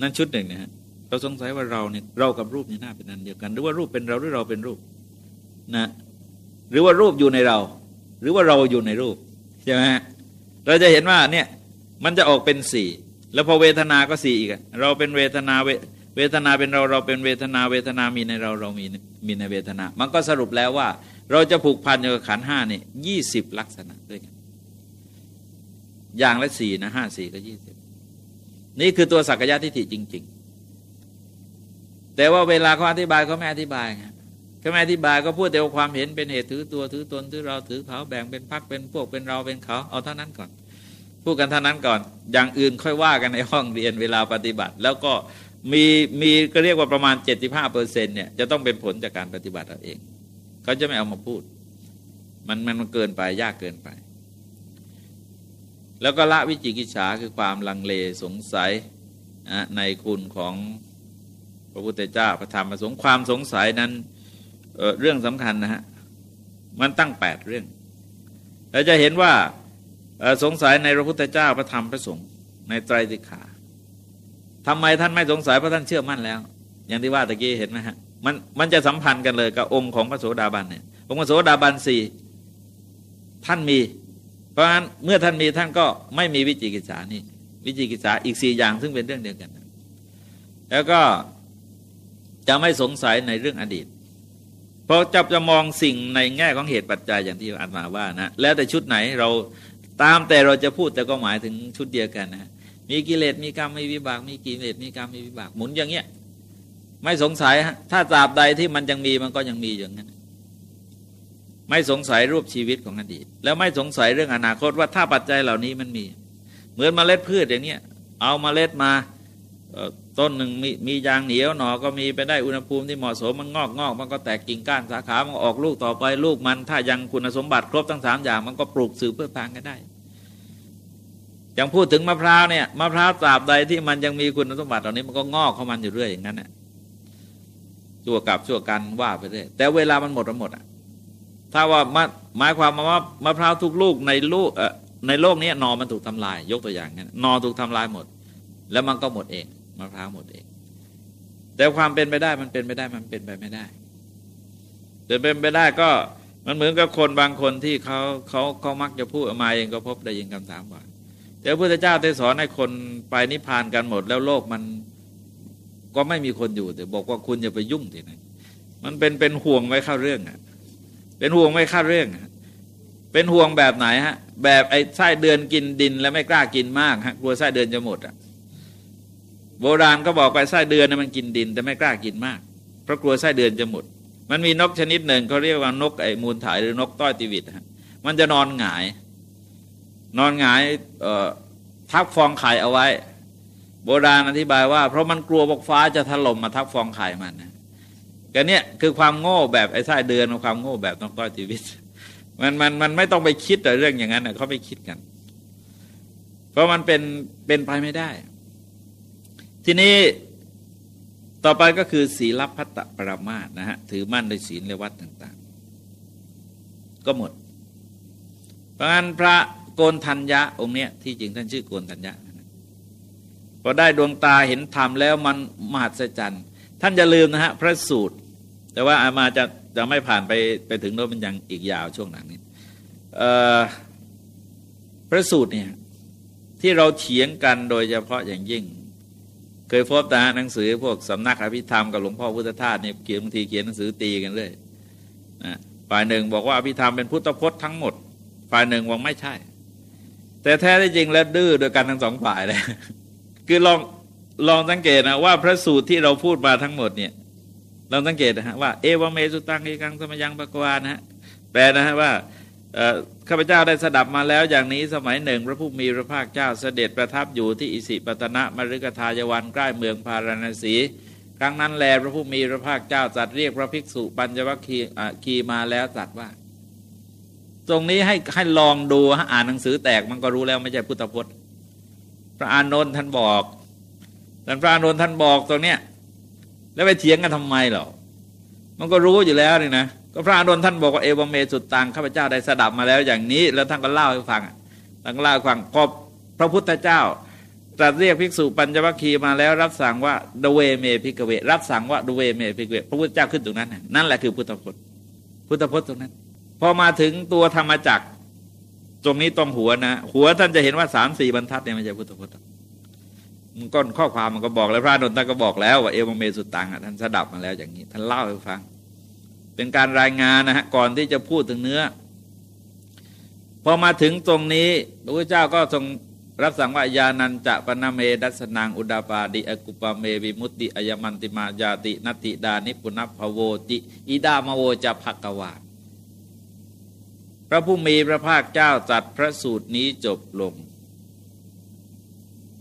[SPEAKER 1] นั่นชุดหนึ่งนะฮะเราสงสัยว่าเราเนี่ยเรากับรูปนี่น่าเป็นนันเดียวกัน หรือว่ารูปเป็นเราหรือเราเป็นรูปนะหรือว่ารูปอยู่ในเรา หรือว่าเราอยู่ในรูปใช่ไหมฮะเราจะเห็นว่าเนี่ยมันจะออกเป็นสี่แล้วพอเวทนาก็สี่อีกเราเป็นเวทนาเว เวทนาเป็นเราเราเป็นเวทนาเวทนามีในเราเรามีมีในเวทนา มันก็สรุปแล้วว่า เราจะผูกพันกับขันห้านี่ยี่สิบลักษณะด้วยกัน อย่างละสี่นะห้าสี่ก็ยี่สิบนี่คือตัวสักยะทิฏฐิจริง ๆ แต่ว่าเวลาเขาอธิบายเขาไม่อธิบายไงเขาไม่อธิบายก็พูดแต่ว่าความเห็นเป็นเหตุถือตัวถือตนถือเราถือเขาแบ่งเป็นพักเป็นพวกเป็นเราเป็นเขาเอาเท่านั้นก่อนพูดกันเท่านั้นก่อน อย่างอื่นค่อยว่ากันในห้องเรียนเวลาปฏิบัติ แล้วก็ มีมีก็เรียกว่าประมาณ 75เปอร์เซ็นต์เนี่ยจะต้องเป็นผลจากการปฏิบัติเราเอง เขาจะไม่เอามาพูด มันมันเกินไปยากเกินไป แล้วก็ละวิจิกิจฉาคือความลังเลสงสัยในคุณของพระพุทธเจ้าพระธรรมพระสงฆ์ความสงสัยนั้นเเรื่องสำคัญนะฮะมันตั้งแปดเรื่องเราจะเห็นว่าสงสัยในพระพุทธเจ้าพระธรรมพระสงฆ์ในไตรสิกขา ทำไมท่านไม่สงสัยเพราะท่านเชื่อมั่นแล้ว อย่างที่ว่าตะกี้เห็นไหมฮะมันมันจะสัมพันธ์กันเลยกับองค์ของพระโสดาบันเนี่ยองค์พระโสดาบันสี่ท่านมี เพราะฉะนั้นเมื่อท่านมีท่านก็ไม่มีวิจิกิจฉานี่วิจิกิจฉาอีกสี่อย่างซึ่งเป็นเรื่องเดียวกัน แล้วก็จะไม่สงสัยในเรื่องอดีต เพราะจับจะมองสิ่งในแง่ของเหตุปัจจัยอย่างที่อาจมาว่านะแล้วแต่ชุดไหนเราตามแต่เราจะพูดแต่ก็หมายถึงชุดเดียวกันนะ มีกิเลสมีกรรมมีวิบาก มีกิเลสมีกรรมมีวิบากหมุนอย่างเงี้ย ไม่สงสัยฮะถ้าตราบใดที่มันยังมีมันก็ยังมีอย่างนั้นไม่สงสัยรูปชีวิตของอดีต แล้วไม่สงสัยเรื่องอนาคตว่าถ้าปัจจัยเหล่านี้มันมี เหมือนมเมล็ดพืชอย่างเนี้ยเอามาเมล็ดมาต้นหนึ่งมีมียางเหนียวหนอก็มีไปได้อุณหภูมิที่เหมาะสมมันงอกงอกมันก็แตกกิ่งก้านสาขา มันออกลูกต่อไปลูกมัน ถ้ายังคุณสมบัติครบทั้งสามอย่าง มันก็ปลูกสืบเพื่อพางกันได้ อย่างพูดถึงมะพร้าวเนี่ยมะพร้าวตราบใดที่มันยังมีคุณสมบัติเหล่านี้มันก็งอกเข้ามันอยู่เรื่อยอย่างนั้นน่ะชั่วกับชั่วกันว่าไปเรื่อยแต่เวลามันหมดมันหมดอะ ถ้าว่าหมายความว่ามะพร้าวทุกลูกในลูกในโลกนี้นอมันถูกทำลาย ยกตัวอย่างนั้นนอถูกทำลายหมด แล้วมันก็หมดเองมะพร้าวหมดเอง แต่ความเป็นไปได้มันเป็นไปได้มันเป็นไปไม่ได้แต่เป็นไปได้ก็มันเหมือนกับคนบางคนที่เขาเขาเขามักจะพูดออกมาเองก็พบได้ยินคำถามว่า แต่พระพุทธเจ้าได้สอนให้คนไปนิพพานกันหมด แล้วโลกมันก็ไม่มีคนอยู่แต่บอกว่าคุณอย่าไปยุ่งทีนั้นมันเป็นเป็นห่วงไว้เข้าเรื่องอะ เป็นห่วงไม่เข้าเรื่องเป็นห่วงแบบไหนฮะ แบบไอ้ไส้เดือนกินดินแล้วไม่กล้ากินมากฮะกลัวไส้เดือนจะหมดอะ โบราณก็บอกไปไส้เดือนนะมันกินดิน แต่ไม่กล้ากินมาก เพราะกลัวไส้เดือนจะหมด มันมีนกชนิดหนึ่งเขาเรียกว่านกไอ้มูลถ่ายหรือนกต้อยติวิตฮะมันจะนอนหงาย นอนหงายทับฟองไข่เอาไว้ โบราณอธิบายว่า เพราะมันกลัวบกฟ้าจะถล่มมาทับฟองไข่มันนะก็เนี่ยคือความโง่แบบไอ้ไส้เดือนความโง่แบบน้องก้อยชีวิตมันมันมันไม่ต้องไปคิดแต่เรื่องอย่างนั้นเขาไม่คิดกัน เพราะมันเป็นเป็นไปไม่ได้ ทีนี้ต่อไปก็คือศีลพัตตปรมาสนะฮะถือมั่นในศีลและวัดต่าง ๆ ก็หมด เพราะงั้นพระ กนทัญญะองค์เนี้ยที่จริงท่านชื่อโกนทัญญะพอได้ดวงตาเห็นธรรมแล้วมันมหัศจรรย์ท่านจะลืมนะฮะพระสูตร แต่ว่าอามาจะจะไม่ผ่านไปไปถึงโน้นมันยังอีกยาวช่วงหลังนี้พระสูตรเนี่ยที่เราเถียงกันโดยเฉพาะอย่างยิ่ง เคยพบนะหนังสือพวกสำนักอภิธรรมกับหลวงพ่อพุทธทาสเนี่ยเขียนบางทีเขียนหนังสือตีกันเลยนะฝ่ายหนึ่งบอกว่าอภิธรรมเป็นพุทธพจน์ทั้งหมด ฝ่ายหนึ่งบอกไม่ใช่ แต่แท้ที่จริงแล้วดื้อโดยกันทั้งสองฝ่ายเลยคือลองลองสังเกตนะว่าพระสูตรที่เราพูดมาทั้งหมดเนี่ยลองสังเกตนะฮะว่าเอวเมสุตังเอกังสมยังปะกวานะฮะแปลนะฮะว่าข้าพเจ้าได้สดับมาแล้วอย่างนี้สมัยหนึ่ง พระผู้มีพระภาคเจ้าเสด็จประทับอยู่ที่อิสิปตนะมฤกทายวันใกล้เมืองพาราณสี ครั้งนั้นแลพระผู้มีพระภาคเจ้าจัดเรียกพระภิกษุปัญจวัคคีมาแล้วจัดว่า ตรงนี้ให้ให้ลองดูอ่านหนังสือแตกมันก็รู้แล้วไม่ใช่พุทธพจน์ พระอานนท์ท่านบอกท่านพระอานนท์ท่านบอกตรงเนี้ยแล้วไปเถียงกันทำไมหรอมันก็รู้อยู่แล้วนี่นะก็พระอานนท์ท่านบอกว่าเอวเมสุดตังข้าพเจ้าได้สดับมาแล้วอย่างนี้ แล้วท่านก็เล่าให้ฟังท่านเล่าให้ฟังพอพระพุทธเจ้าตรัสเรียกภิกษุปัญจวัคคีย์มาแล้วรับสั่งว่าเทวเม ภิกขะเว รับสั่งว่าเทวเม ภิกขะเว พระพุทธเจ้าขึ้นตรงนั้น นั่นแหละคือพุทธพจน์ พุทธพจน์ตรงนั้น พอมาถึงตัวธรรมจักตรงนี้ตรงหัวนะ หัวท่านจะเห็นว่าสามสี่บรรทัดเนี่ยไม่ใช่พุทธพจน์มันก้นข้อความมันก็บอกแล้วพระอานนท์ท่านก็บอกแล้วว่าเอวัมเมสุตังท่านสดับมาแล้วอย่างนี้ ท่านเล่าให้ฟัง เป็นการรายงานนะฮะก่อนที่จะพูดถึงเนื้อ พอมาถึงตรงนี้พระพุทธเจ้าก็ทรงรับสั่งว่ายานันจะปนาเมดัสนางอุดาปาดิอกุปเมวิมุตติอายมันติมาญาตินติดานิปุณพโวติอิดามโวจะภกวา พระผู้มีพระภาคเจ้าจัดพระสูตรนี้จบลง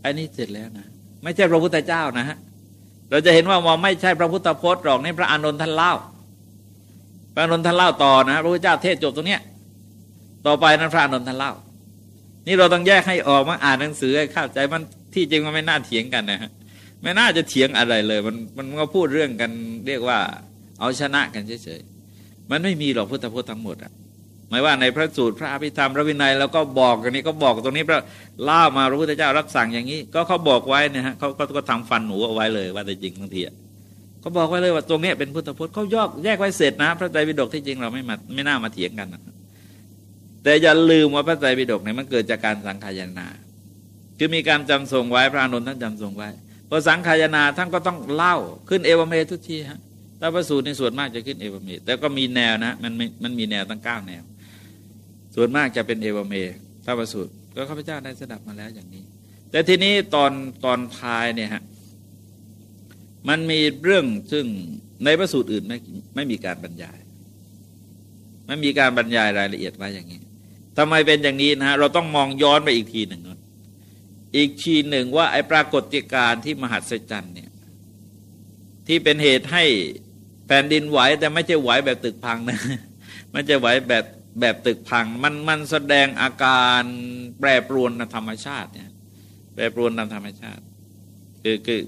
[SPEAKER 1] อันนี้เสร็จแล้วนะ ไม่ใช่พระพุทธเจ้านะฮะ เราจะเห็นว่ามองไม่ใช่พระพุทธพจน์หรอกนี่พระอานนท์ท่านเล่า พระอานนท์ท่านเล่าต่อนะ พระพุทธเจ้าเทศจบตรงเนี้ย ต่อไปนั้นพระอานนท์ท่านเล่า นี่เราต้องแยกให้ออกมาอ่านหนังสือให้เข้าใจมันที่จริงมันไม่น่าเถียงกันนะฮะ ไม่น่าจะเถียงอะไรเลย มันมันก็พูดเรื่องกัน เรียกว่า เอาชนะกันเฉยๆ มันไม่มีหรอกพุทธพจน์ทั้งหมดอะ ไม่ว่าในพระสูตรพระอภิธรรมพระวินัยแล้วก็บอกกันนี้ก็บอกตรงนี้พระเล่ามาพระพุทธเจ้ารับสั่งอย่างนี้ ก็เขาบอกไว้เนี่ยฮะเขาก็ทำฟันหนูเอาไว้เลยว่าแต่จริงบางทีเขาบอกไว้เลยว่าตรงนี้เป็นพุทธพจน์เขายอกแยกไว้เสร็จนะ พระไตรปิฎกที่จริงเราไม่มาไม่น่ามาเถียงกันนะแต่อย่าลืมว่าพระไตรปิฎกเนี่ยมันเกิดจากการสังขายนา คือมีการจำทรงไว้พระอนุนท่านจำทรงไว้พอสังขายนาท่านก็ต้องเล่าขึ้นเอวเมทุกทีฮะถ้าพระสูตรในส่วนมากจะขึ้นเอวเมแต่ก็มีแนวนะมันมันมีแนวตั้งเก้าแนว ส่วนมากจะเป็นเอวเมถ้าพระสูตร ก็ข้าพเจ้าได้สดับมาแล้วอย่างนี้ แต่ทีนี้ตอนตอนท้ายเนี่ยฮะมันมีเรื่องซึ่งในพระสูตรอื่นไม่ไม่มีการบรรยาย ไม่มีการบรรยายรายละเอียดไว้อย่างนี้ทำไมเป็นอย่างนี้นะฮะเราต้องมองย้อนไปอีกทีหนึ่งอีกทีหนึ่งว่าไอ้ปรากฏการณ์ที่มหัศจรรย์เนี่ยที่เป็นเหตุให้แผ่นดินไหวแต่ไม่ใช่ไหวแบบตึกพังนะไม่ใช่ไหวแบบ แบบตึกพังมันมันแสดงอาการแปรปรวนธรรมชาติเนี่ยแปรปรวนตามธรรมชาติ คือคือ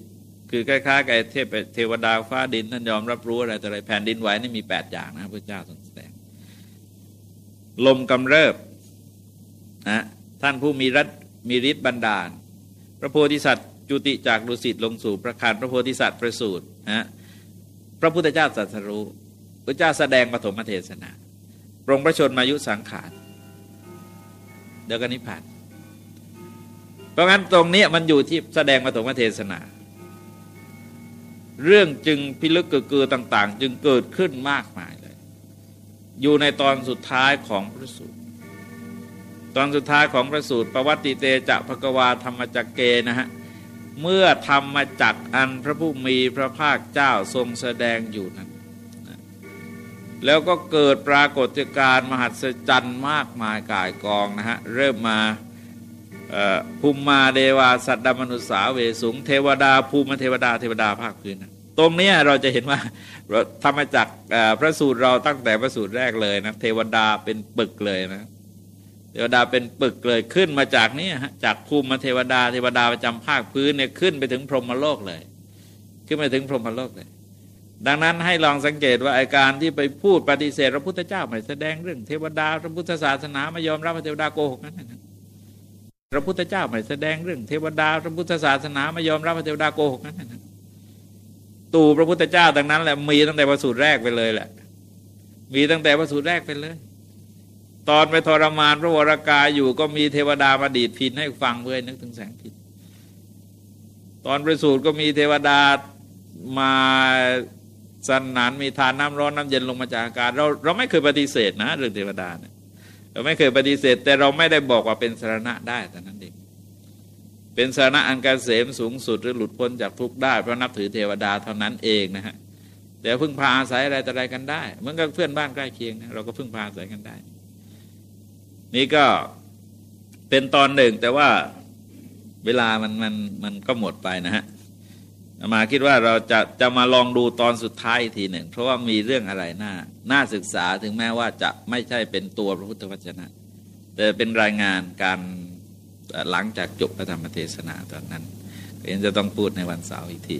[SPEAKER 1] คือคล้ายๆกับเทพเทวดาฟ้าดินท่านยอมรับรู้อะไรแต่อะไรแผ่นดินไหวนี่มีแปดอย่างนะพระเจ้าทรงแสดง ลมกำเริบนะท่านผู้มีรัตมีฤทธิ์บันดาล พระโพธิสัตว์จุติจากดุสิตลงสู่ประคารพระโพธิสัตว์ประสูตรนะพระพุทธเจ้าสัสรู้พระเจ้าแสดงปฐมเทศนา ปรงพระชนมายุสังขารเดี๋ยวกันนิพพาน เพราะงั้นตรงนี้มันอยู่ที่แสดงปฐมเทศนา เรื่องจึงพิลึกเกือต่าง ๆ จึงเกิดขึ้นมากมายเลย อยู่ในตอนสุดท้ายของพระสูตร ตอนสุดท้ายของพระสูตรประวัติเตจะภกวาธรรมจักเกนะฮะเมื่อธรรมจักอันพระผู้มีพระภาคเจ้าทรงแสดงอยู่นั้น แล้วก็เกิดปรากฏการณ์มหัศจรรย์มากมายกายกองนะฮะ เริ่มมาภูมิมาเดวาสัตดมนุษสาเวสุง เทวดา ภูมิเทวดาเทวดาภาคพื้นนะตรงนี้เราจะเห็นว่าธรรมจักพระสูตรเราตั้งแต่พระสูตรแรกเลยนะเทวดาเป็นปึกเลยนะเทวดาเป็นปึกเลยขึ้นมาจากนี้จากภูมิเทวดาเทวดาประจำภาคพื้นเนี่ยขึ้นไปถึงพรหมโลกเลย ขึ้นไปถึงพรหมโลกเลย ดังนั้นให้ลองสังเกตว่าอาการที่ไปพูดปฏิเสธพระพุทธเจ้าไม่แสดงเรื่องเทวดาพระพุทธศาสนาไม่ยอมรับพระเทวดาโกหกนั้นนะพระพุทธเจ้าไม่แสดงเรื่องเทวดาพระพุทธศาสนาไม่ยอมรับพระเทวดาโกหกนั้นนะตู่พระพุทธเจ้าดังนั้นแหละมีตั้งแต่ประสูตรแรกไปเลยแหละ มีตั้งแต่ประสูตรแรกไปเลย ตอนไปทรมานพระวรากายอยู่ก็มีเทวดามาดีดพินให้ฟังเพื่อนึกถึงแสงพินตอนประสูติก็มีเทวดามา สนานมีทานน้ำร้อนน้ำเย็นลงมาจากอากาศเราเราไม่เคยปฏิเสธนะ เรื่องเทวดาเนี่ยเราไม่เคยปฏิเสธ แต่เราไม่ได้บอกว่าเป็นสารณะได้แต่นั้นเองเป็นสารณะอันกเกษมสูงสุดหรือหลุดพ้นจากทุกข์ได้เพราะนับถือเทวดาเท่านั้นเองนะฮะแต่พึ่งพาอาศัยอะไรแต่อะไรกันได้เหมือนกับเพื่อนบ้านใกล้เคียงนะเราก็พึ่งพาอาศัยกันได้ นี่ก็เป็นตอนหนึ่งแต่ว่าเวลามันมันมันก็หมดไปนะฮะ มาคิดว่าเราจะจะมาลองดูตอนสุดท้ายทีหนึ่ง เพราะว่ามีเรื่องอะไรน่าน่าศึกษาถึงแม้ว่าจะไม่ใช่เป็นตัวพระพุทธวจนะ แต่เป็นรายงานการหลังจากจบพระธรรมเทศนาตอนนั้นเห็นจะต้องพูดในวันเสาร์อีกที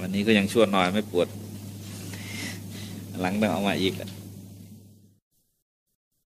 [SPEAKER 1] วันนี้ก็ยังชั่วน้อยไม่ปวด หลังต้องเอามาอีกแหละ